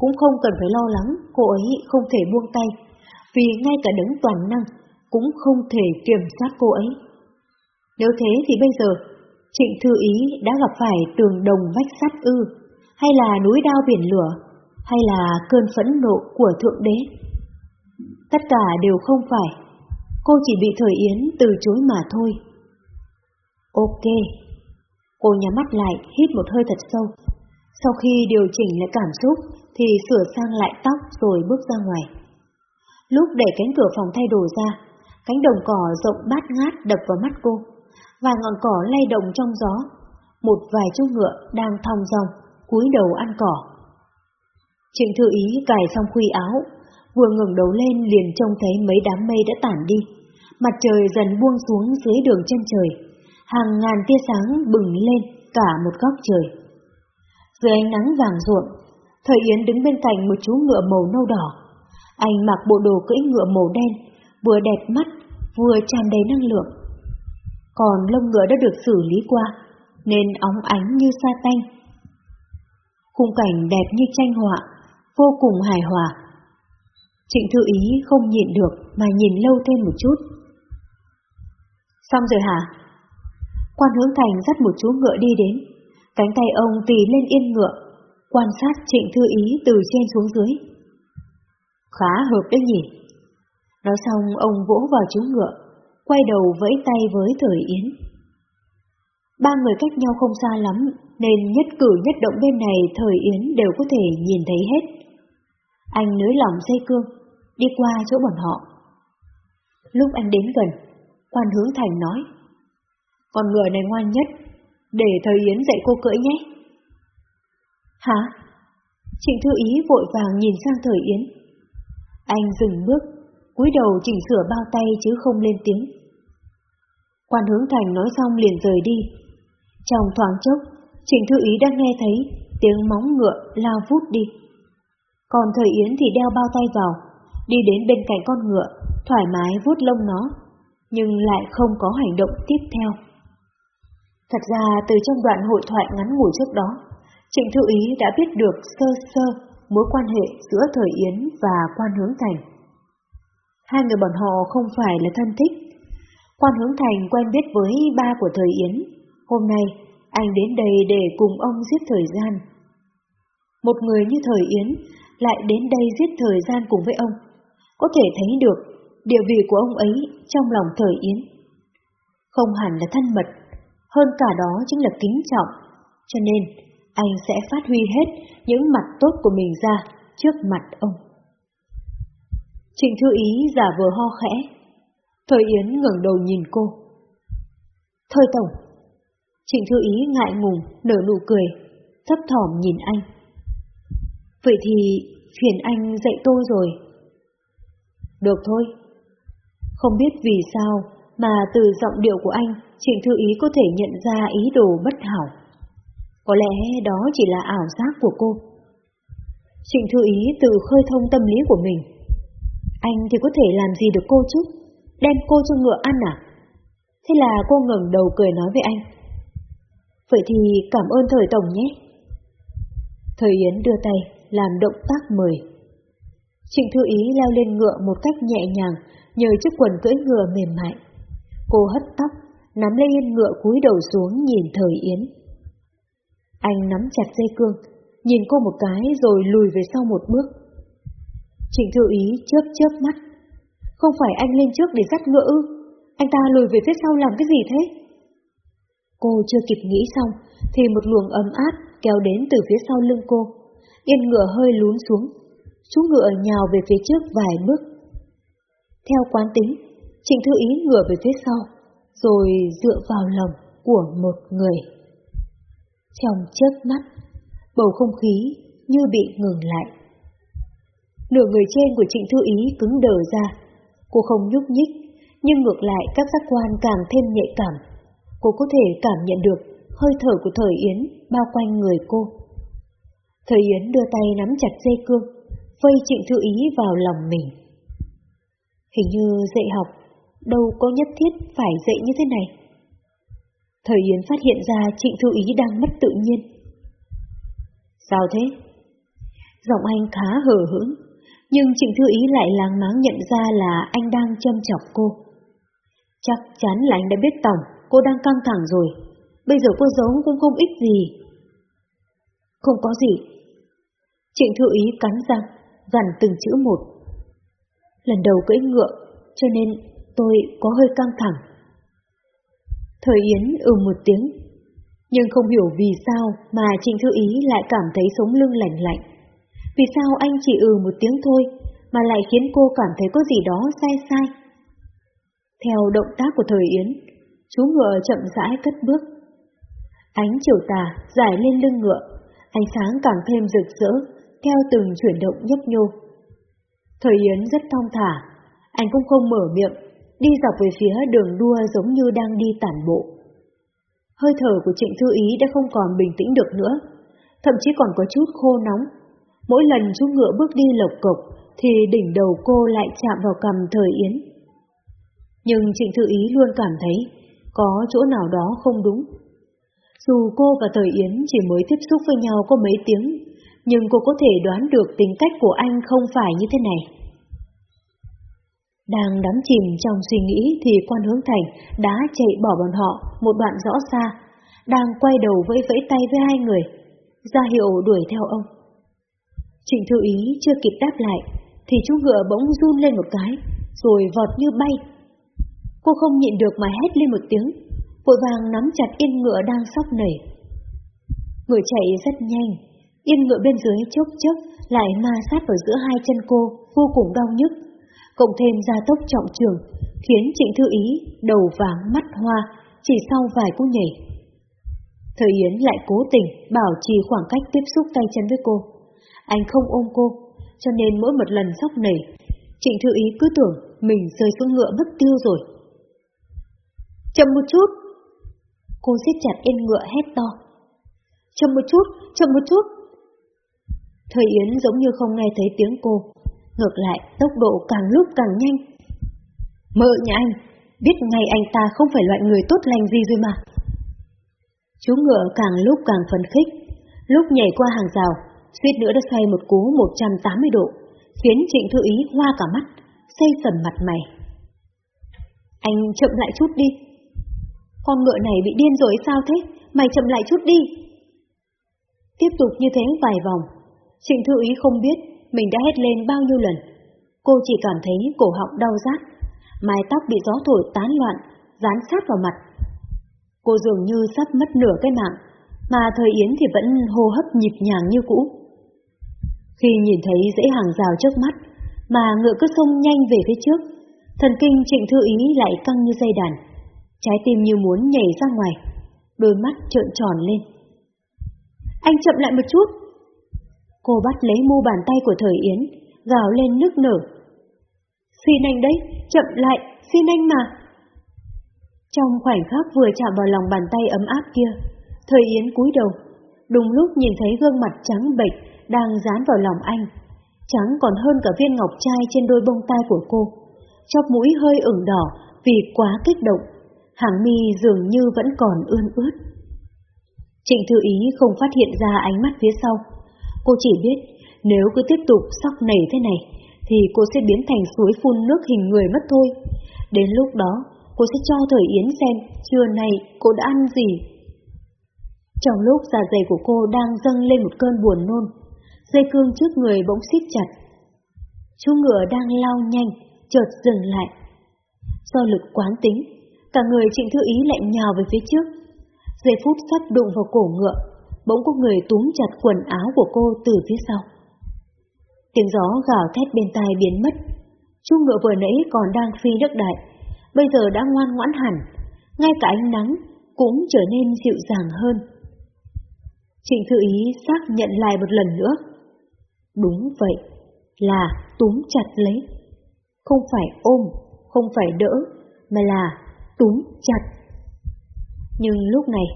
cũng không cần phải lo lắng cô ấy không thể buông tay, vì ngay cả đấng toàn năng cũng không thể kiểm soát cô ấy. Nếu thế thì bây giờ, Trịnh Thư Ý đã gặp phải tường đồng vách sắt ư, hay là núi đao biển lửa, hay là cơn phẫn nộ của Thượng Đế? Tất cả đều không phải. Cô chỉ bị Thời Yến từ chối mà thôi. Ok. Cô nhắm mắt lại, hít một hơi thật sâu. Sau khi điều chỉnh lại cảm xúc, thì sửa sang lại tóc rồi bước ra ngoài. Lúc đẩy cánh cửa phòng thay đồ ra, cánh đồng cỏ rộng bát ngát đập vào mắt cô. Vài ngọn cỏ lay động trong gió. Một vài chú ngựa đang thong dong cúi đầu ăn cỏ. Trịnh Thư Ý cài xong khuy áo, vừa ngẩng đầu lên liền trông thấy mấy đám mây đã tản đi. Mặt trời dần buông xuống dưới đường chân trời, hàng ngàn tia sáng bừng lên cả một góc trời. Dưới ánh nắng vàng ruộng, Thời Yến đứng bên cạnh một chú ngựa màu nâu đỏ. Anh mặc bộ đồ cưỡi ngựa màu đen, vừa đẹp mắt, vừa tràn đầy năng lượng. Còn lông ngựa đã được xử lý qua, nên óng ánh như sa tanh. Khung cảnh đẹp như tranh họa, vô cùng hài hòa. Trịnh Thư Ý không nhịn được mà nhìn lâu thêm một chút. Xong rồi hả? Quan hướng thành dắt một chú ngựa đi đến, cánh tay ông tì lên yên ngựa, quan sát Trịnh Thư Ý từ trên xuống dưới. Khá hợp đấy nhỉ? Nói xong ông vỗ vào chú ngựa, quay đầu vẫy tay với Thời Yến. Ba người cách nhau không xa lắm, nên nhất cử nhất động bên này Thời Yến đều có thể nhìn thấy hết. Anh nới lỏng dây cương, đi qua chỗ bọn họ. Lúc anh đến gần, quan hướng thành nói, con ngựa này ngoan nhất, để Thời Yến dạy cô cưỡi nhé. Hả? Trịnh Thư Ý vội vàng nhìn sang Thời Yến. Anh dừng bước, cúi đầu chỉnh sửa bao tay chứ không lên tiếng. Quan hướng thành nói xong liền rời đi. Trong thoáng chốc, Trịnh Thư Ý đã nghe thấy tiếng móng ngựa lao vút đi. Còn Thời Yến thì đeo bao tay vào, đi đến bên cạnh con ngựa, thoải mái vuốt lông nó, nhưng lại không có hành động tiếp theo. Thật ra từ trong đoạn hội thoại ngắn ngủi trước đó, Trịnh Thư Ý đã biết được sơ sơ mối quan hệ giữa Thời Yến và Quan Hướng Thành. Hai người bọn họ không phải là thân thích. Quan Hướng Thành quen biết với ba của Thời Yến. Hôm nay, anh đến đây để cùng ông giết thời gian. Một người như Thời Yến lại đến đây giết thời gian cùng với ông. Có thể thấy được địa vị của ông ấy trong lòng Thời Yến. Không hẳn là thân mật, hơn cả đó chính là kính trọng. Cho nên, anh sẽ phát huy hết những mặt tốt của mình ra trước mặt ông. Trịnh Thư Ý giả vờ ho khẽ. Thời Yến ngẩng đầu nhìn cô. Thời Tổng. Trịnh Thư Ý ngại ngùng, nở nụ cười, thấp thỏm nhìn anh. Vậy thì phiền anh dạy tôi rồi. Được thôi. Không biết vì sao mà từ giọng điệu của anh, Trịnh Thư Ý có thể nhận ra ý đồ bất hảo. Có lẽ đó chỉ là ảo giác của cô. Trịnh Thư Ý tự khơi thông tâm lý của mình. Anh thì có thể làm gì được cô chứ? Đem cô cho ngựa ăn à? Thế là cô ngẩng đầu cười nói với anh. Vậy thì cảm ơn thời tổng nhé. Thời Yến đưa tay, làm động tác mời. Trịnh Thư Ý leo lên ngựa một cách nhẹ nhàng, nhờ chiếc quần cưỡi ngựa mềm mại. Cô hất tóc, nắm lấy yên ngựa cúi đầu xuống nhìn Thời Yến. Anh nắm chặt dây cương, nhìn cô một cái rồi lùi về sau một bước. Trịnh Thư Ý chớp chớp mắt. Không phải anh lên trước để dắt ngựa ư? Anh ta lùi về phía sau làm cái gì thế? Cô chưa kịp nghĩ xong, thì một luồng ấm áp kéo đến từ phía sau lưng cô. Yên ngựa hơi lún xuống, chú ngựa nhào về phía trước vài bước. Theo quán tính, Trịnh Thư Ý ngựa về phía sau, rồi dựa vào lòng của một người. Trong chớp mắt, bầu không khí như bị ngừng lại. Nửa người trên của Trịnh Thư Ý cứng đờ ra, cô không nhúc nhích, nhưng ngược lại các giác quan càng thêm nhạy cảm. Cô có thể cảm nhận được hơi thở của Thời Yến bao quanh người cô. Thời Yến đưa tay nắm chặt dây cương, vây Trịnh Thư Ý vào lòng mình. Hình như dạy học, đâu có nhất thiết phải dạy như thế này. Thời Yến phát hiện ra Trịnh Thư Ý đang mất tự nhiên. Sao thế? Giọng anh khá hờ hững, nhưng Trịnh Thư Ý lại láng máng nhận ra là anh đang châm chọc cô. Chắc chắn là anh đã biết tổng, cô đang căng thẳng rồi. Bây giờ cô giấu cũng không ích gì. Không có gì. Trịnh Thư Ý cắn răng, dằn từng chữ một. Lần đầu cưỡi ngựa, cho nên tôi có hơi căng thẳng. Thời Yến ừ một tiếng, nhưng không hiểu vì sao mà Trịnh Thư Ý lại cảm thấy sống lưng lạnh lạnh. Vì sao anh chỉ ừ một tiếng thôi mà lại khiến cô cảm thấy có gì đó sai sai? Theo động tác của Thời Yến, chú ngựa chậm rãi cất bước. Ánh chiều tà giải lên lưng ngựa, ánh sáng càng thêm rực rỡ, theo từng chuyển động nhấp nhô. Thời Yến rất thong thả, anh cũng không mở miệng, đi dọc về phía đường đua giống như đang đi tản bộ. Hơi thở của Trịnh Thư Ý đã không còn bình tĩnh được nữa, thậm chí còn có chút khô nóng. Mỗi lần chú ngựa bước đi lộc cộc thì đỉnh đầu cô lại chạm vào cầm Thời Yến. Nhưng Trịnh Thư Ý luôn cảm thấy có chỗ nào đó không đúng. Dù cô và Thời Yến chỉ mới tiếp xúc với nhau có mấy tiếng, nhưng cô có thể đoán được tính cách của anh không phải như thế này. Đang đắm chìm trong suy nghĩ thì quan hướng thành đã chạy bỏ bọn họ một đoạn rõ xa, đang quay đầu vẫy vẫy tay với hai người, ra hiệu đuổi theo ông. Trịnh Thư Ý chưa kịp đáp lại, thì chú ngựa bỗng run lên một cái, rồi vọt như bay. Cô không nhịn được mà hét lên một tiếng, vội vàng nắm chặt yên ngựa đang sóc nảy. Người chạy rất nhanh, yên ngựa bên dưới chốc chốc lại ma sát vào giữa hai chân cô, vô cùng đau nhức. Cộng thêm gia tốc trọng trường, khiến Trịnh Thư Ý đầu váng mắt hoa chỉ sau vài cú nhảy. Thời Yến lại cố tình bảo trì khoảng cách tiếp xúc tay chân với cô. Anh không ôm cô, cho nên mỗi một lần sóc nảy, Trịnh Thư Ý cứ tưởng mình rơi xuống ngựa mất tiêu rồi. Chậm một chút! Cô siết chặt yên ngựa hét to. Chậm một chút, chậm một chút! Thời Yến giống như không nghe thấy tiếng cô, ngược lại tốc độ càng lúc càng nhanh. Mợ nhà anh, biết ngay anh ta không phải loại người tốt lành gì rồi mà. Chú ngựa càng lúc càng phấn khích, lúc nhảy qua hàng rào, suýt nữa đã xoay một cú 180 độ, khiến Trịnh Thư Ý hoa cả mắt, xây sầm mặt mày. Anh chậm lại chút đi. Con ngựa này bị điên rồi sao thế? Mày chậm lại chút đi. Tiếp tục như thế vài vòng, Trịnh Thư Ý không biết mình đã hét lên bao nhiêu lần. Cô chỉ cảm thấy cổ họng đau rát, mái tóc bị gió thổi tán loạn, dán sát vào mặt. Cô dường như sắp mất nửa cái mạng, mà thời Yến thì vẫn hô hấp nhịp nhàng như cũ. Khi nhìn thấy dãy hàng rào trước mắt, mà ngựa cứ xông nhanh về phía trước, thần kinh trịnh thư ý lại căng như dây đàn, trái tim như muốn nhảy ra ngoài, đôi mắt trợn tròn lên. Anh chậm lại một chút. Cô bắt lấy mu bàn tay của thời Yến, gào lên nức nở. Xin anh đấy, chậm lại, xin anh mà. Trong khoảnh khắc vừa chạm vào lòng bàn tay ấm áp kia, thời Yến cúi đầu, đúng lúc nhìn thấy gương mặt trắng bệch đang dán vào lòng anh. Trắng còn hơn cả viên ngọc trai trên đôi bông tai của cô. Chóp mũi hơi ửng đỏ vì quá kích động, hàng mi dường như vẫn còn ươn ướt. Trịnh Thư Ý không phát hiện ra ánh mắt phía sau. Cô chỉ biết nếu cứ tiếp tục sóc nảy thế này, thì cô sẽ biến thành suối phun nước hình người mất thôi. Đến lúc đó, cô sẽ cho Thời Yến xem trưa nay cô đã ăn gì. Trong lúc dạ dày của cô đang dâng lên một cơn buồn nôn, dây cương trước người bỗng siết chặt. Chú ngựa đang lao nhanh, chợt dừng lại. Do lực quán tính, cả người trịnh thư ý lại nhào về phía trước. Giây phút sắp đụng vào cổ ngựa, bỗng có người túm chặt quần áo của cô từ phía sau. Tiếng gió gào thét bên tai biến mất. Chú ngựa vừa nãy còn đang phi đất đại, bây giờ đã ngoan ngoãn hẳn, ngay cả ánh nắng cũng trở nên dịu dàng hơn. Trịnh Thư Ý xác nhận lại một lần nữa. Đúng vậy, là túm chặt lấy. Không phải ôm, không phải đỡ, mà là túm chặt. Nhưng lúc này,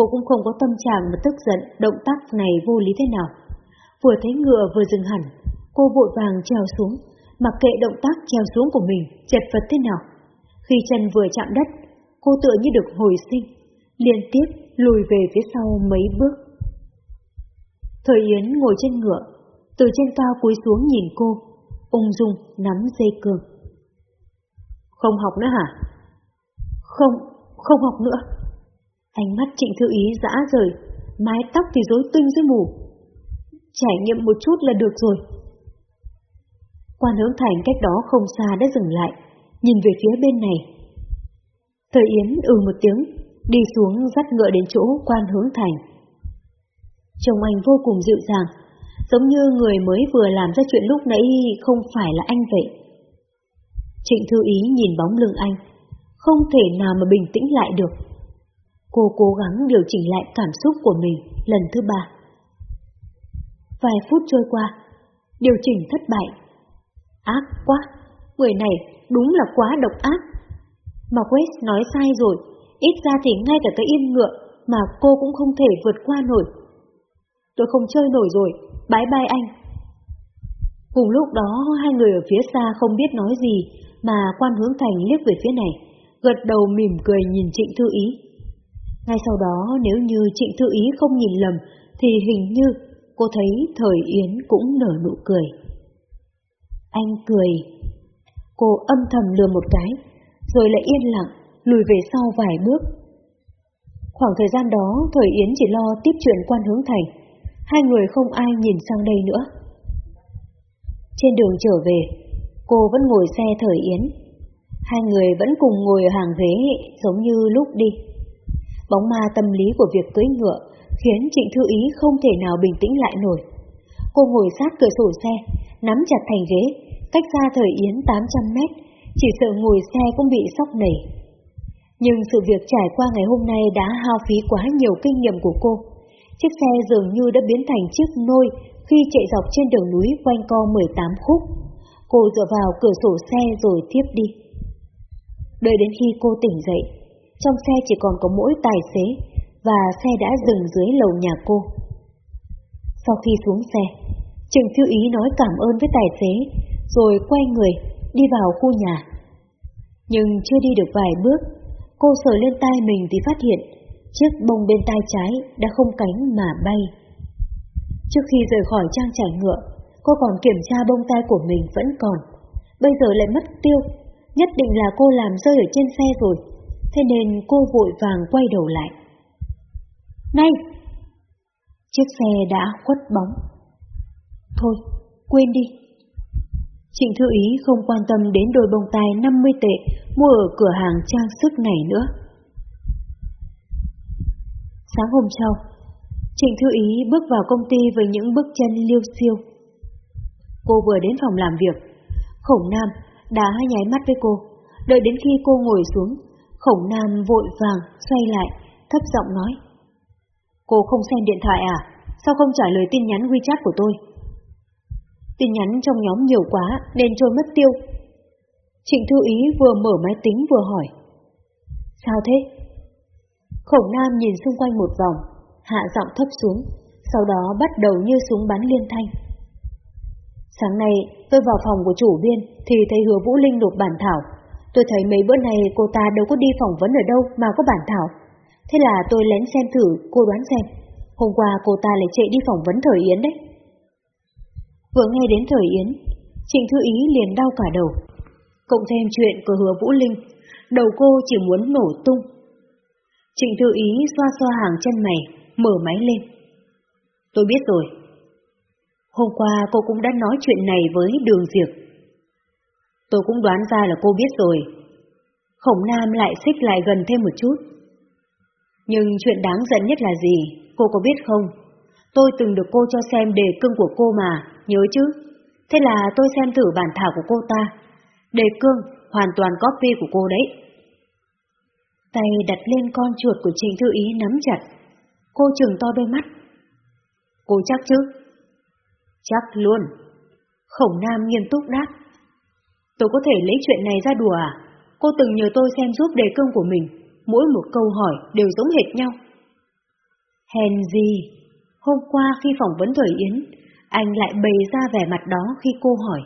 cô cũng không có tâm trạng mà tức giận động tác này vô lý thế nào. Vừa thấy ngựa vừa dừng hẳn, cô vội vàng trèo xuống, mặc kệ động tác trèo xuống của mình chật vật thế nào. Khi chân vừa chạm đất, cô tựa như được hồi sinh, liên tiếp lùi về phía sau mấy bước. Thời Yến ngồi trên ngựa, từ trên cao cúi xuống nhìn cô, ung dung nắm dây cương. Không học nữa hả? Không, không học nữa. Ánh mắt trịnh thư ý dã rời, mái tóc thì rối tinh dưới mù. Trải nghiệm một chút là được rồi. Quan hướng thành cách đó không xa đã dừng lại, nhìn về phía bên này. Thời Yến ừ một tiếng, đi xuống dắt ngựa đến chỗ quan hướng thành. chồng anh vô cùng dịu dàng, giống như người mới vừa làm ra chuyện lúc nãy không phải là anh vậy. Trịnh Thư Ý nhìn bóng lưng anh, không thể nào mà bình tĩnh lại được. Cô cố gắng điều chỉnh lại cảm xúc của mình lần thứ ba. Vài phút trôi qua, điều chỉnh thất bại. Ác quá, người này đúng là quá độc ác. Mà West nói sai rồi, ít ra thì ngay cả cái yên ngựa mà cô cũng không thể vượt qua nổi. Tôi không chơi nổi rồi, bái bai anh. Cùng lúc đó hai người ở phía xa không biết nói gì mà quan hướng thành liếc về phía này, gật đầu mỉm cười nhìn Trịnh Thư Ý. Ngay sau đó nếu như Trịnh Thư Ý không nhìn lầm thì hình như cô thấy Thời Yến cũng nở nụ cười. Anh cười. Cô âm thầm lừa một cái, rồi lại yên lặng, lùi về sau vài bước. Khoảng thời gian đó, Thời Yến chỉ lo tiếp chuyện quan hướng thành. Hai người không ai nhìn sang đây nữa. Trên đường trở về, cô vẫn ngồi xe Thời Yến. Hai người vẫn cùng ngồi ở hàng ghế giống như lúc đi. Bóng ma tâm lý của việc cưới ngựa khiến Trịnh Thư Ý không thể nào bình tĩnh lại nổi. Cô ngồi sát cửa sổ xe, nắm chặt thành ghế, cách xa Thời Yến 800 mét, chỉ sợ ngồi xe cũng bị sóc nảy. Nhưng sự việc trải qua ngày hôm nay đã hao phí quá nhiều kinh nghiệm của cô. Chiếc xe dường như đã biến thành chiếc nôi khi chạy dọc trên đường núi quanh co 18 khúc. Cô dựa vào cửa sổ xe rồi tiếp đi. Đợi đến khi cô tỉnh dậy, trong xe chỉ còn có mỗi tài xế và xe đã dừng dưới lầu nhà cô. Sau khi xuống xe, Trừng Thư Ý nói cảm ơn với tài xế, rồi quay người, đi vào khu nhà. Nhưng chưa đi được vài bước, cô sờ lên tai mình thì phát hiện chiếc bông bên tai trái đã không cánh mà bay. Trước khi rời khỏi trang trải ngựa, cô còn kiểm tra bông tai của mình vẫn còn. Bây giờ lại mất tiêu, nhất định là cô làm rơi ở trên xe rồi, thế nên cô vội vàng quay đầu lại. Này! Chiếc xe đã khuất bóng. Thôi, quên đi. Trịnh Thư Ý không quan tâm đến đôi bông tai 50 tệ mua ở cửa hàng trang sức này nữa. Sáng hôm sau, Trịnh Thư Ý bước vào công ty với những bước chân liêu siêu. Cô vừa đến phòng làm việc, Khổng Nam đã nháy mắt với cô, đợi đến khi cô ngồi xuống, Khổng Nam vội vàng xoay lại, thấp giọng nói. Cô không xem điện thoại à? Sao không trả lời tin nhắn WeChat của tôi? Tin nhắn trong nhóm nhiều quá nên trôi mất tiêu. Trịnh Thư Ý vừa mở máy tính vừa hỏi. Sao thế? Khổng Nam nhìn xung quanh một vòng, hạ giọng thấp xuống, sau đó bắt đầu như súng bắn liên thanh. Sáng nay, tôi vào phòng của chủ biên thì thấy hứa Vũ Linh nộp bản thảo. Tôi thấy mấy bữa này cô ta đâu có đi phỏng vấn ở đâu mà có bản thảo. Thế là tôi lén xem thử, cô đoán xem. Hôm qua cô ta lại chạy đi phỏng vấn Thời Yến đấy. Vừa nghe đến Thời Yến, Trịnh Thư Ý liền đau cả đầu. Cộng thêm chuyện của hứa Vũ Linh, đầu cô chỉ muốn nổ tung. Trịnh Thư Ý xoa xoa hàng chân mày, mở máy lên. Tôi biết rồi. Hôm qua cô cũng đã nói chuyện này với Đường Diệp. Tôi cũng đoán ra là cô biết rồi. Khổng Nam lại xích lại gần thêm một chút. Nhưng chuyện đáng giận nhất là gì, cô có biết không? Tôi từng được cô cho xem đề cương của cô mà, nhớ chứ? Thế là tôi xem thử bản thảo của cô ta. Đề cương hoàn toàn copy của cô đấy. Tay đặt lên con chuột của Trình Thư Ý nắm chặt. Cô trừng to đôi mắt. Cô chắc chứ? Chắc luôn. Khổng Nam nghiêm túc đáp. Tôi có thể lấy chuyện này ra đùa à? Cô từng nhờ tôi xem giúp đề cương của mình, mỗi một câu hỏi đều giống hệt nhau. Hèn gì? Hôm qua khi phỏng vấn Thời Yến, anh lại bày ra vẻ mặt đó khi cô hỏi.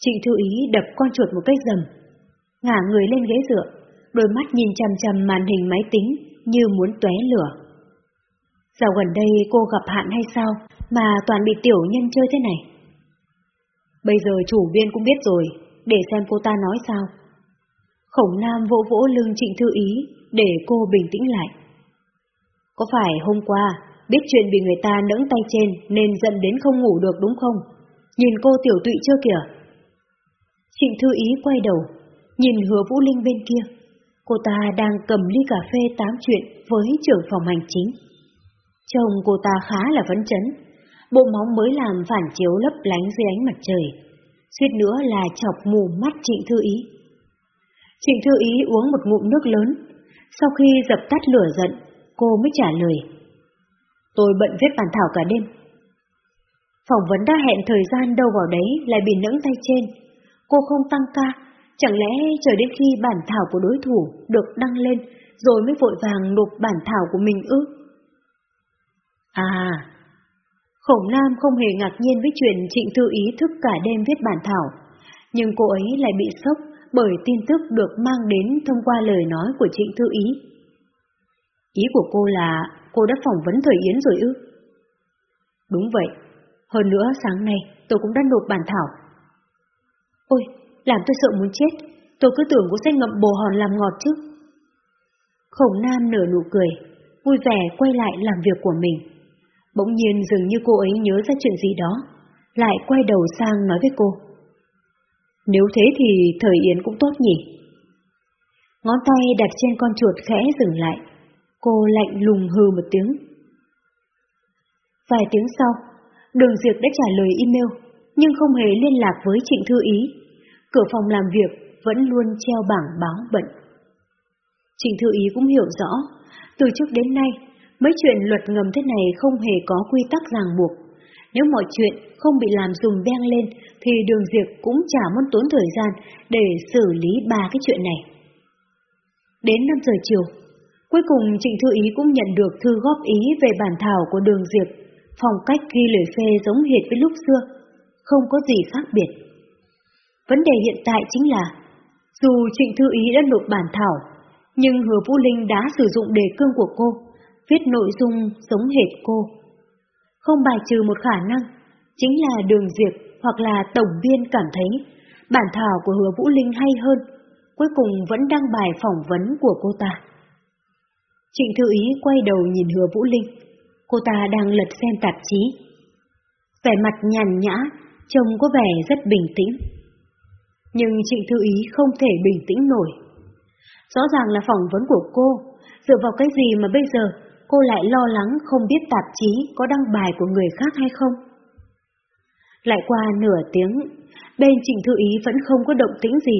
Trịnh Thư Ý đập con chuột một cách dầm, ngả người lên ghế dựa, đôi mắt nhìn chằm chằm màn hình máy tính như muốn tóe lửa. Dạo gần đây cô gặp hạn hay sao mà toàn bị tiểu nhân chơi thế này? Bây giờ chủ biên cũng biết rồi, để xem cô ta nói sao. Khổng Nam vỗ vỗ lưng Trịnh Thư Ý để cô bình tĩnh lại. Có phải hôm qua biết chuyện bị người ta nẫng tay trên nên giận đến không ngủ được đúng không? Nhìn cô tiểu tụy chưa kìa? Trịnh Thư Ý quay đầu, nhìn hứa Vũ Linh bên kia. Cô ta đang cầm ly cà phê tám chuyện với trưởng phòng hành chính. Chồng cô ta khá là vấn chấn, bộ móng mới làm phản chiếu lấp lánh dưới ánh mặt trời, suýt nữa là chọc mù mắt Trịnh Thư Ý. Trịnh Thư Ý uống một ngụm nước lớn, sau khi dập tắt lửa giận, cô mới trả lời. Tôi bận viết bản thảo cả đêm. Phỏng vấn đã hẹn thời gian đâu vào đấy lại bị nẫng tay trên. Cô không tăng ca, chẳng lẽ chờ đến khi bản thảo của đối thủ được đăng lên rồi mới vội vàng nộp bản thảo của mình ư? À, Khổng Nam không hề ngạc nhiên với chuyện Trịnh Thư Ý thức cả đêm viết bản thảo, nhưng cô ấy lại bị sốc bởi tin tức được mang đến thông qua lời nói của Trịnh Thư Ý. Ý của cô là cô đã phỏng vấn Thời Yến rồi ư? Đúng vậy, hơn nữa sáng nay tôi cũng đã nộp bản thảo. Ôi, làm tôi sợ muốn chết, tôi cứ tưởng cô sẽ ngậm bồ hòn làm ngọt chứ. Khổng Nam nở nụ cười, vui vẻ quay lại làm việc của mình. Bỗng nhiên dường như cô ấy nhớ ra chuyện gì đó, lại quay đầu sang nói với cô. Nếu thế thì thời Yến cũng tốt nhỉ? Ngón tay đặt trên con chuột khẽ dừng lại, cô lạnh lùng hừ một tiếng. Vài tiếng sau, Đường Diệp đã trả lời email, nhưng không hề liên lạc với Trịnh Thư Ý. Cửa phòng làm việc vẫn luôn treo bảng báo bận. Trịnh Thư Ý cũng hiểu rõ, từ trước đến nay, mấy chuyện luật ngầm thế này không hề có quy tắc ràng buộc. Nếu mọi chuyện không bị làm dùng beng lên, thì đường diệt cũng chả muốn tốn thời gian để xử lý ba cái chuyện này. Đến 5 giờ chiều, cuối cùng Trịnh Thư Ý cũng nhận được thư góp ý về bản thảo của đường diệt, phong cách ghi lời phê giống hệt với lúc xưa, không có gì khác biệt. Vấn đề hiện tại chính là, dù Trịnh Thư Ý đã nộp bản thảo, nhưng Hứa Vũ Linh đã sử dụng đề cương của cô, viết nội dung giống hệt cô. Không bài trừ một khả năng, chính là đường diệp hoặc là tổng biên cảm thấy bản thảo của Hứa Vũ Linh hay hơn, cuối cùng vẫn đăng bài phỏng vấn của cô ta. Trịnh Thư Ý quay đầu nhìn Hứa Vũ Linh, cô ta đang lật xem tạp chí. Vẻ mặt nhàn nhã, trông có vẻ rất bình tĩnh. Nhưng Trịnh Thư Ý không thể bình tĩnh nổi. Rõ ràng là phỏng vấn của cô, dựa vào cái gì mà bây giờ cô lại lo lắng không biết tạp chí có đăng bài của người khác hay không? Lại qua nửa tiếng, bên Trịnh Thư Ý vẫn không có động tĩnh gì,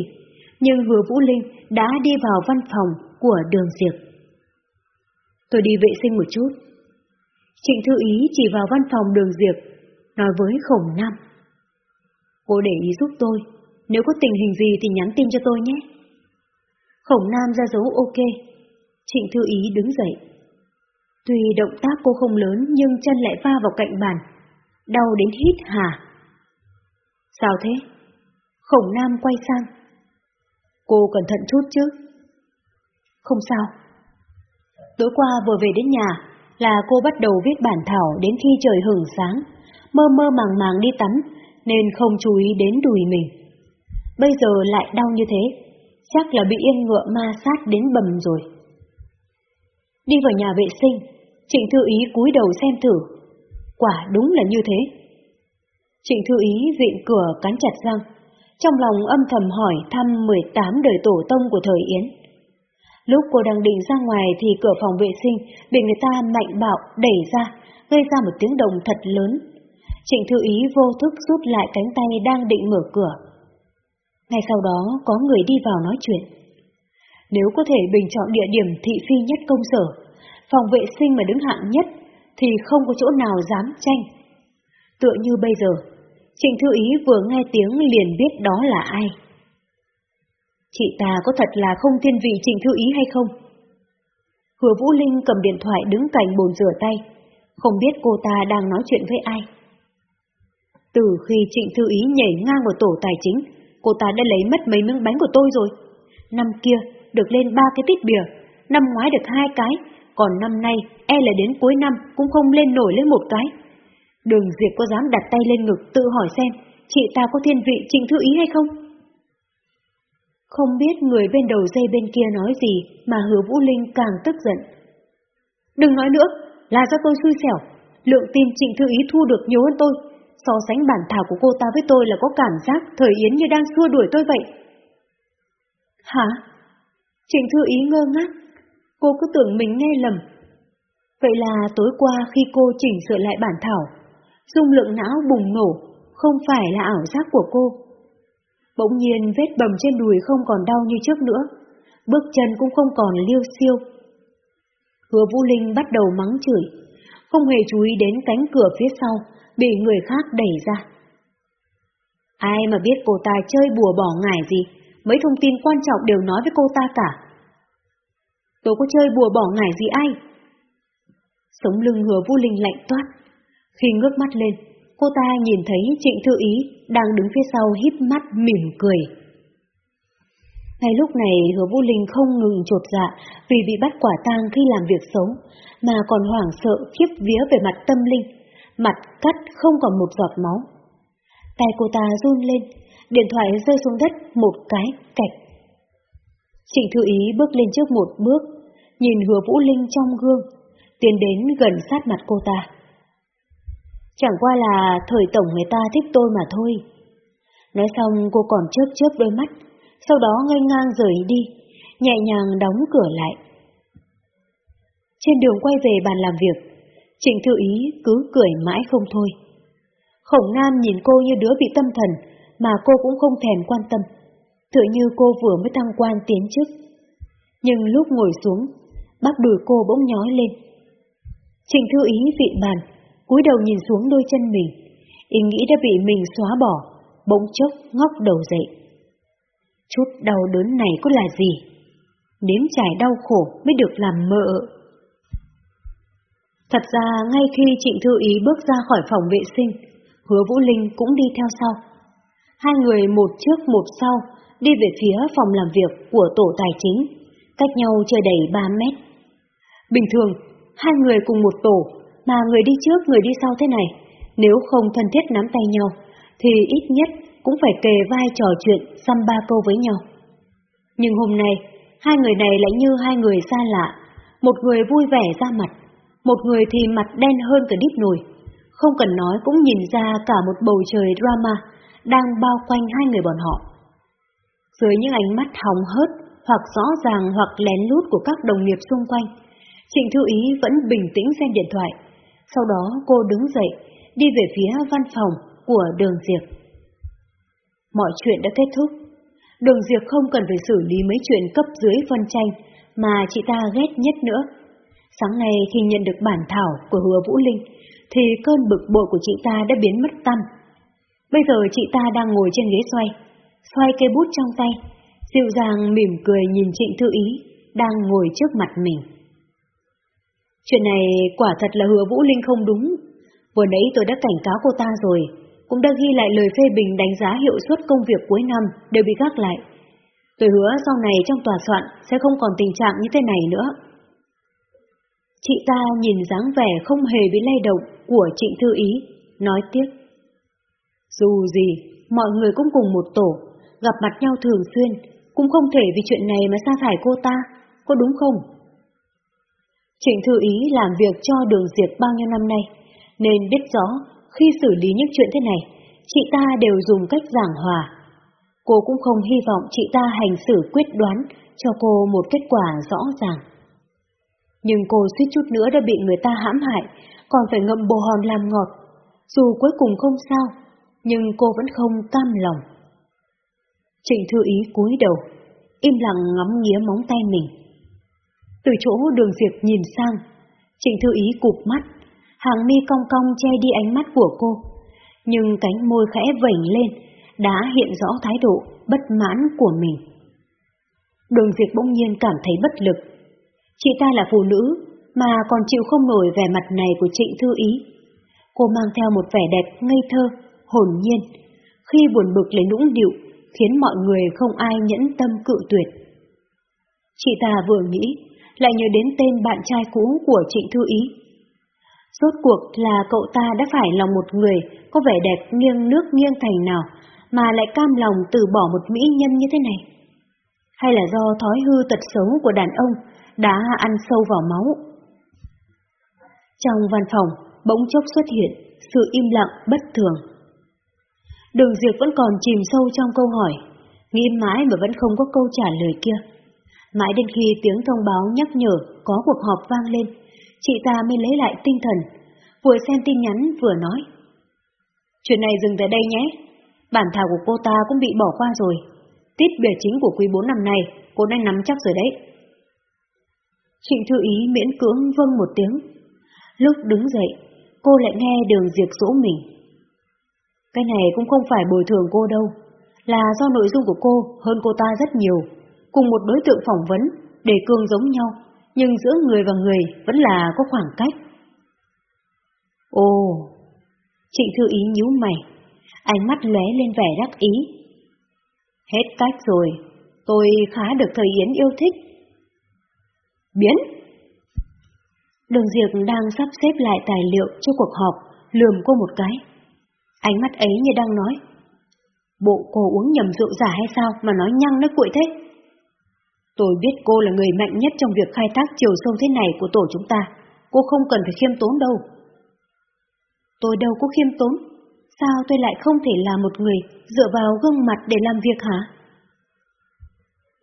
nhưng Hứa Vũ Linh đã đi vào văn phòng của Đường Diệp. Tôi đi vệ sinh một chút. Trịnh Thư Ý chỉ vào văn phòng Đường Diệp, nói với Khổng Nam. Cô để ý giúp tôi, nếu có tình hình gì thì nhắn tin cho tôi nhé. Khổng Nam ra dấu ok. Trịnh Thư Ý đứng dậy. Tuy động tác cô không lớn nhưng chân lại va vào cạnh bàn. Đau đến hít hà. Sao thế? Khổng Nam quay sang. Cô cẩn thận chút chứ? Không sao. Tối qua vừa về đến nhà là cô bắt đầu viết bản thảo đến khi trời hửng sáng, mơ mơ màng màng đi tắm nên không chú ý đến đùi mình. Bây giờ lại đau như thế, chắc là bị yên ngựa ma sát đến bầm rồi. Đi vào nhà vệ sinh, Trịnh Thư Ý cúi đầu xem thử. Quả đúng là như thế. Trịnh Thư Ý vịn cửa cắn chặt răng, trong lòng âm thầm hỏi thăm 18 đời tổ tông của thời Yến. Lúc cô đang định ra ngoài thì cửa phòng vệ sinh bị người ta mạnh bạo đẩy ra, gây ra một tiếng động thật lớn. Trịnh Thư Ý vô thức rút lại cánh tay đang định mở cửa. Ngay sau đó có người đi vào nói chuyện. Nếu có thể bình chọn địa điểm thị phi nhất công sở, phòng vệ sinh mà đứng hạng nhất, thì không có chỗ nào dám tranh. Tựa như bây giờ, Trịnh Thư Ý vừa nghe tiếng liền biết đó là ai. Chị ta có thật là không thiên vị Trịnh Thư Ý hay không? Hứa Vũ Linh cầm điện thoại đứng cạnh bồn rửa tay, không biết cô ta đang nói chuyện với ai. Từ khi Trịnh Thư Ý nhảy ngang vào tổ tài chính, cô ta đã lấy mất mấy miếng bánh của tôi rồi. Năm kia được lên ba cái tít bìa, năm ngoái được hai cái, còn năm nay e là đến cuối năm cũng không lên nổi lên một cái. Đường Diệp có dám đặt tay lên ngực tự hỏi xem chị ta có thiên vị trịnh thư ý hay không? Không biết người bên đầu dây bên kia nói gì mà hứa Vũ Linh càng tức giận. Đừng nói nữa, là do tôi xui xẻo, lượng tin trịnh thư ý thu được nhiều hơn tôi, So sánh bản thảo của cô ta với tôi là có cảm giác thời Yến như đang xua đuổi tôi vậy. Hả? Trịnh Thư Ý ngơ ngác. Cô cứ tưởng mình nghe lầm. Vậy là tối qua khi cô chỉnh sửa lại bản thảo, dung lượng não bùng nổ, không phải là ảo giác của cô. Bỗng nhiên vết bầm trên đùi không còn đau như trước nữa, bước chân cũng không còn liêu siêu. Hứa Vũ Linh bắt đầu mắng chửi, không hề chú ý đến cánh cửa phía sau bị người khác đẩy ra. Ai mà biết cô ta chơi bùa bỏ ngải gì, mấy thông tin quan trọng đều nói với cô ta cả. Tôi có chơi bùa bỏ ngải gì ai? Sống lưng hứa Vu Linh lạnh toát. Khi ngước mắt lên, cô ta nhìn thấy Trịnh Thư Ý đang đứng phía sau híp mắt mỉm cười. Ngay lúc này hứa Vũ Linh không ngừng trột dạ vì bị bắt quả tang khi làm việc xấu, mà còn hoảng sợ khiếp vía về mặt tâm linh, mặt cắt không còn một giọt máu. Tay cô ta run lên, điện thoại rơi xuống đất một cái cạch. Trịnh Thư Ý bước lên trước một bước, nhìn hứa Vũ Linh trong gương, tiến đến gần sát mặt cô ta. Chẳng qua là thời tổng người ta thích tôi mà thôi. Nói xong cô còn chớp chớp đôi mắt, sau đó ngang ngang rời đi, nhẹ nhàng đóng cửa lại. Trên đường quay về bàn làm việc, Trịnh Thư Ý cứ cười mãi không thôi. Khổng Nam nhìn cô như đứa bị tâm thần, mà cô cũng không thèm quan tâm, tựa như cô vừa mới thăng quan tiến chức. Nhưng lúc ngồi xuống, bác đùi cô bỗng nhói lên. Trịnh Thư Ý vị bàn, cúi đầu nhìn xuống đôi chân mình, ý nghĩ đã bị mình xóa bỏ, bỗng chốc ngóc đầu dậy. Chút đau đớn này có là gì? Nếm trải đau khổ mới được làm mợ. Thật ra ngay khi Trịnh Thư Ý bước ra khỏi phòng vệ sinh, hứa Vũ Linh cũng đi theo sau. Hai người một trước một sau đi về phía phòng làm việc của tổ tài chính, cách nhau chưa đầy 3 mét. Bình thường, hai người cùng một tổ, mà người đi trước người đi sau thế này, nếu không thân thiết nắm tay nhau, thì ít nhất cũng phải kề vai trò chuyện xăm ba câu với nhau. Nhưng hôm nay, hai người này lại như hai người xa lạ, một người vui vẻ ra mặt, một người thì mặt đen hơn cả đít nồi. Không cần nói cũng nhìn ra cả một bầu trời drama đang bao quanh hai người bọn họ. Dưới những ánh mắt hòng hớt, hoặc rõ ràng hoặc lén lút của các đồng nghiệp xung quanh, Trịnh Thư Ý vẫn bình tĩnh xem điện thoại. Sau đó cô đứng dậy, đi về phía văn phòng của Đường Diệp. Mọi chuyện đã kết thúc. Đường Diệp không cần phải xử lý mấy chuyện cấp dưới phân tranh mà chị ta ghét nhất nữa. Sáng nay khi nhận được bản thảo của Hứa Vũ Linh, thì cơn bực bội của chị ta đã biến mất tâm. Bây giờ chị ta đang ngồi trên ghế xoay, xoay cây bút trong tay, dịu dàng mỉm cười nhìn Trịnh Thư Ý đang ngồi trước mặt mình. Chuyện này quả thật là hứa Vũ Linh không đúng. Vừa nãy tôi đã cảnh cáo cô ta rồi, cũng đã ghi lại lời phê bình đánh giá hiệu suất công việc cuối năm đều bị gác lại. Tôi hứa sau này trong tòa soạn sẽ không còn tình trạng như thế này nữa. Chị ta nhìn dáng vẻ không hề bị lay động của Trịnh Thư Ý, nói tiếp. Dù gì, mọi người cũng cùng một tổ, gặp mặt nhau thường xuyên, cũng không thể vì chuyện này mà sa thải cô ta, có đúng không? Trịnh Thư Ý làm việc cho đường diệt bao nhiêu năm nay, nên biết rõ khi xử lý những chuyện thế này, chị ta đều dùng cách giảng hòa. Cô cũng không hy vọng chị ta hành xử quyết đoán cho cô một kết quả rõ ràng. Nhưng cô suýt chút nữa đã bị người ta hãm hại, còn phải ngậm bồ hòn làm ngọt. Dù cuối cùng không sao, nhưng cô vẫn không cam lòng. Trịnh Thư Ý cúi đầu, im lặng ngắm nghía móng tay mình. Từ chỗ đường diệt nhìn sang, Trịnh Thư Ý cụp mắt, hàng mi cong cong che đi ánh mắt của cô, nhưng cánh môi khẽ vẩy lên, đã hiện rõ thái độ bất mãn của mình. Đường diệt bỗng nhiên cảm thấy bất lực. Chị ta là phụ nữ, mà còn chịu không nổi vẻ mặt này của Trịnh Thư Ý. Cô mang theo một vẻ đẹp ngây thơ, hồn nhiên, khi buồn bực lấy nũng điệu, khiến mọi người không ai nhẫn tâm cự tuyệt. Chị ta vừa nghĩ, lại nhớ đến tên bạn trai cũ của Trịnh Thư Ý. Rốt cuộc là cậu ta đã phải lòng một người có vẻ đẹp nghiêng nước nghiêng thành nào mà lại cam lòng từ bỏ một mỹ nhân như thế này? Hay là do thói hư tật xấu của đàn ông đã ăn sâu vào máu? Trong văn phòng, bỗng chốc xuất hiện sự im lặng bất thường. Đường Diệp vẫn còn chìm sâu trong câu hỏi, nghĩ mãi mà vẫn không có câu trả lời kia. Mãi đến khi tiếng thông báo nhắc nhở có cuộc họp vang lên, chị ta mới lấy lại tinh thần, vừa xem tin nhắn vừa nói. Chuyện này dừng tại đây nhé, bản thảo của cô ta cũng bị bỏ qua rồi. Tiết biểu chính của quý 4 năm này, cô đang nắm chắc rồi đấy. Trịnh Thư Ý miễn cưỡng vâng một tiếng. Lúc đứng dậy, cô lại nghe đường diệt dỗ mình. Cái này cũng không phải bồi thường cô đâu, là do nội dung của cô hơn cô ta rất nhiều, cùng một đối tượng phỏng vấn, đề cương giống nhau, nhưng giữa người và người vẫn là có khoảng cách. Ồ, Trịnh Thư Ý nhíu mày, ánh mắt lóe lên vẻ đắc ý. Hết cách rồi, tôi khá được thời Yến yêu thích. Biến! Đường Diệp đang sắp xếp lại tài liệu cho cuộc họp, lườm cô một cái. Ánh mắt ấy như đang nói, bộ cô uống nhầm rượu giả hay sao mà nói nhăng nói cuội thế? Tôi biết cô là người mạnh nhất trong việc khai thác chiều sâu thế này của tổ chúng ta, cô không cần phải khiêm tốn đâu. Tôi đâu có khiêm tốn, sao tôi lại không thể là một người dựa vào gương mặt để làm việc hả?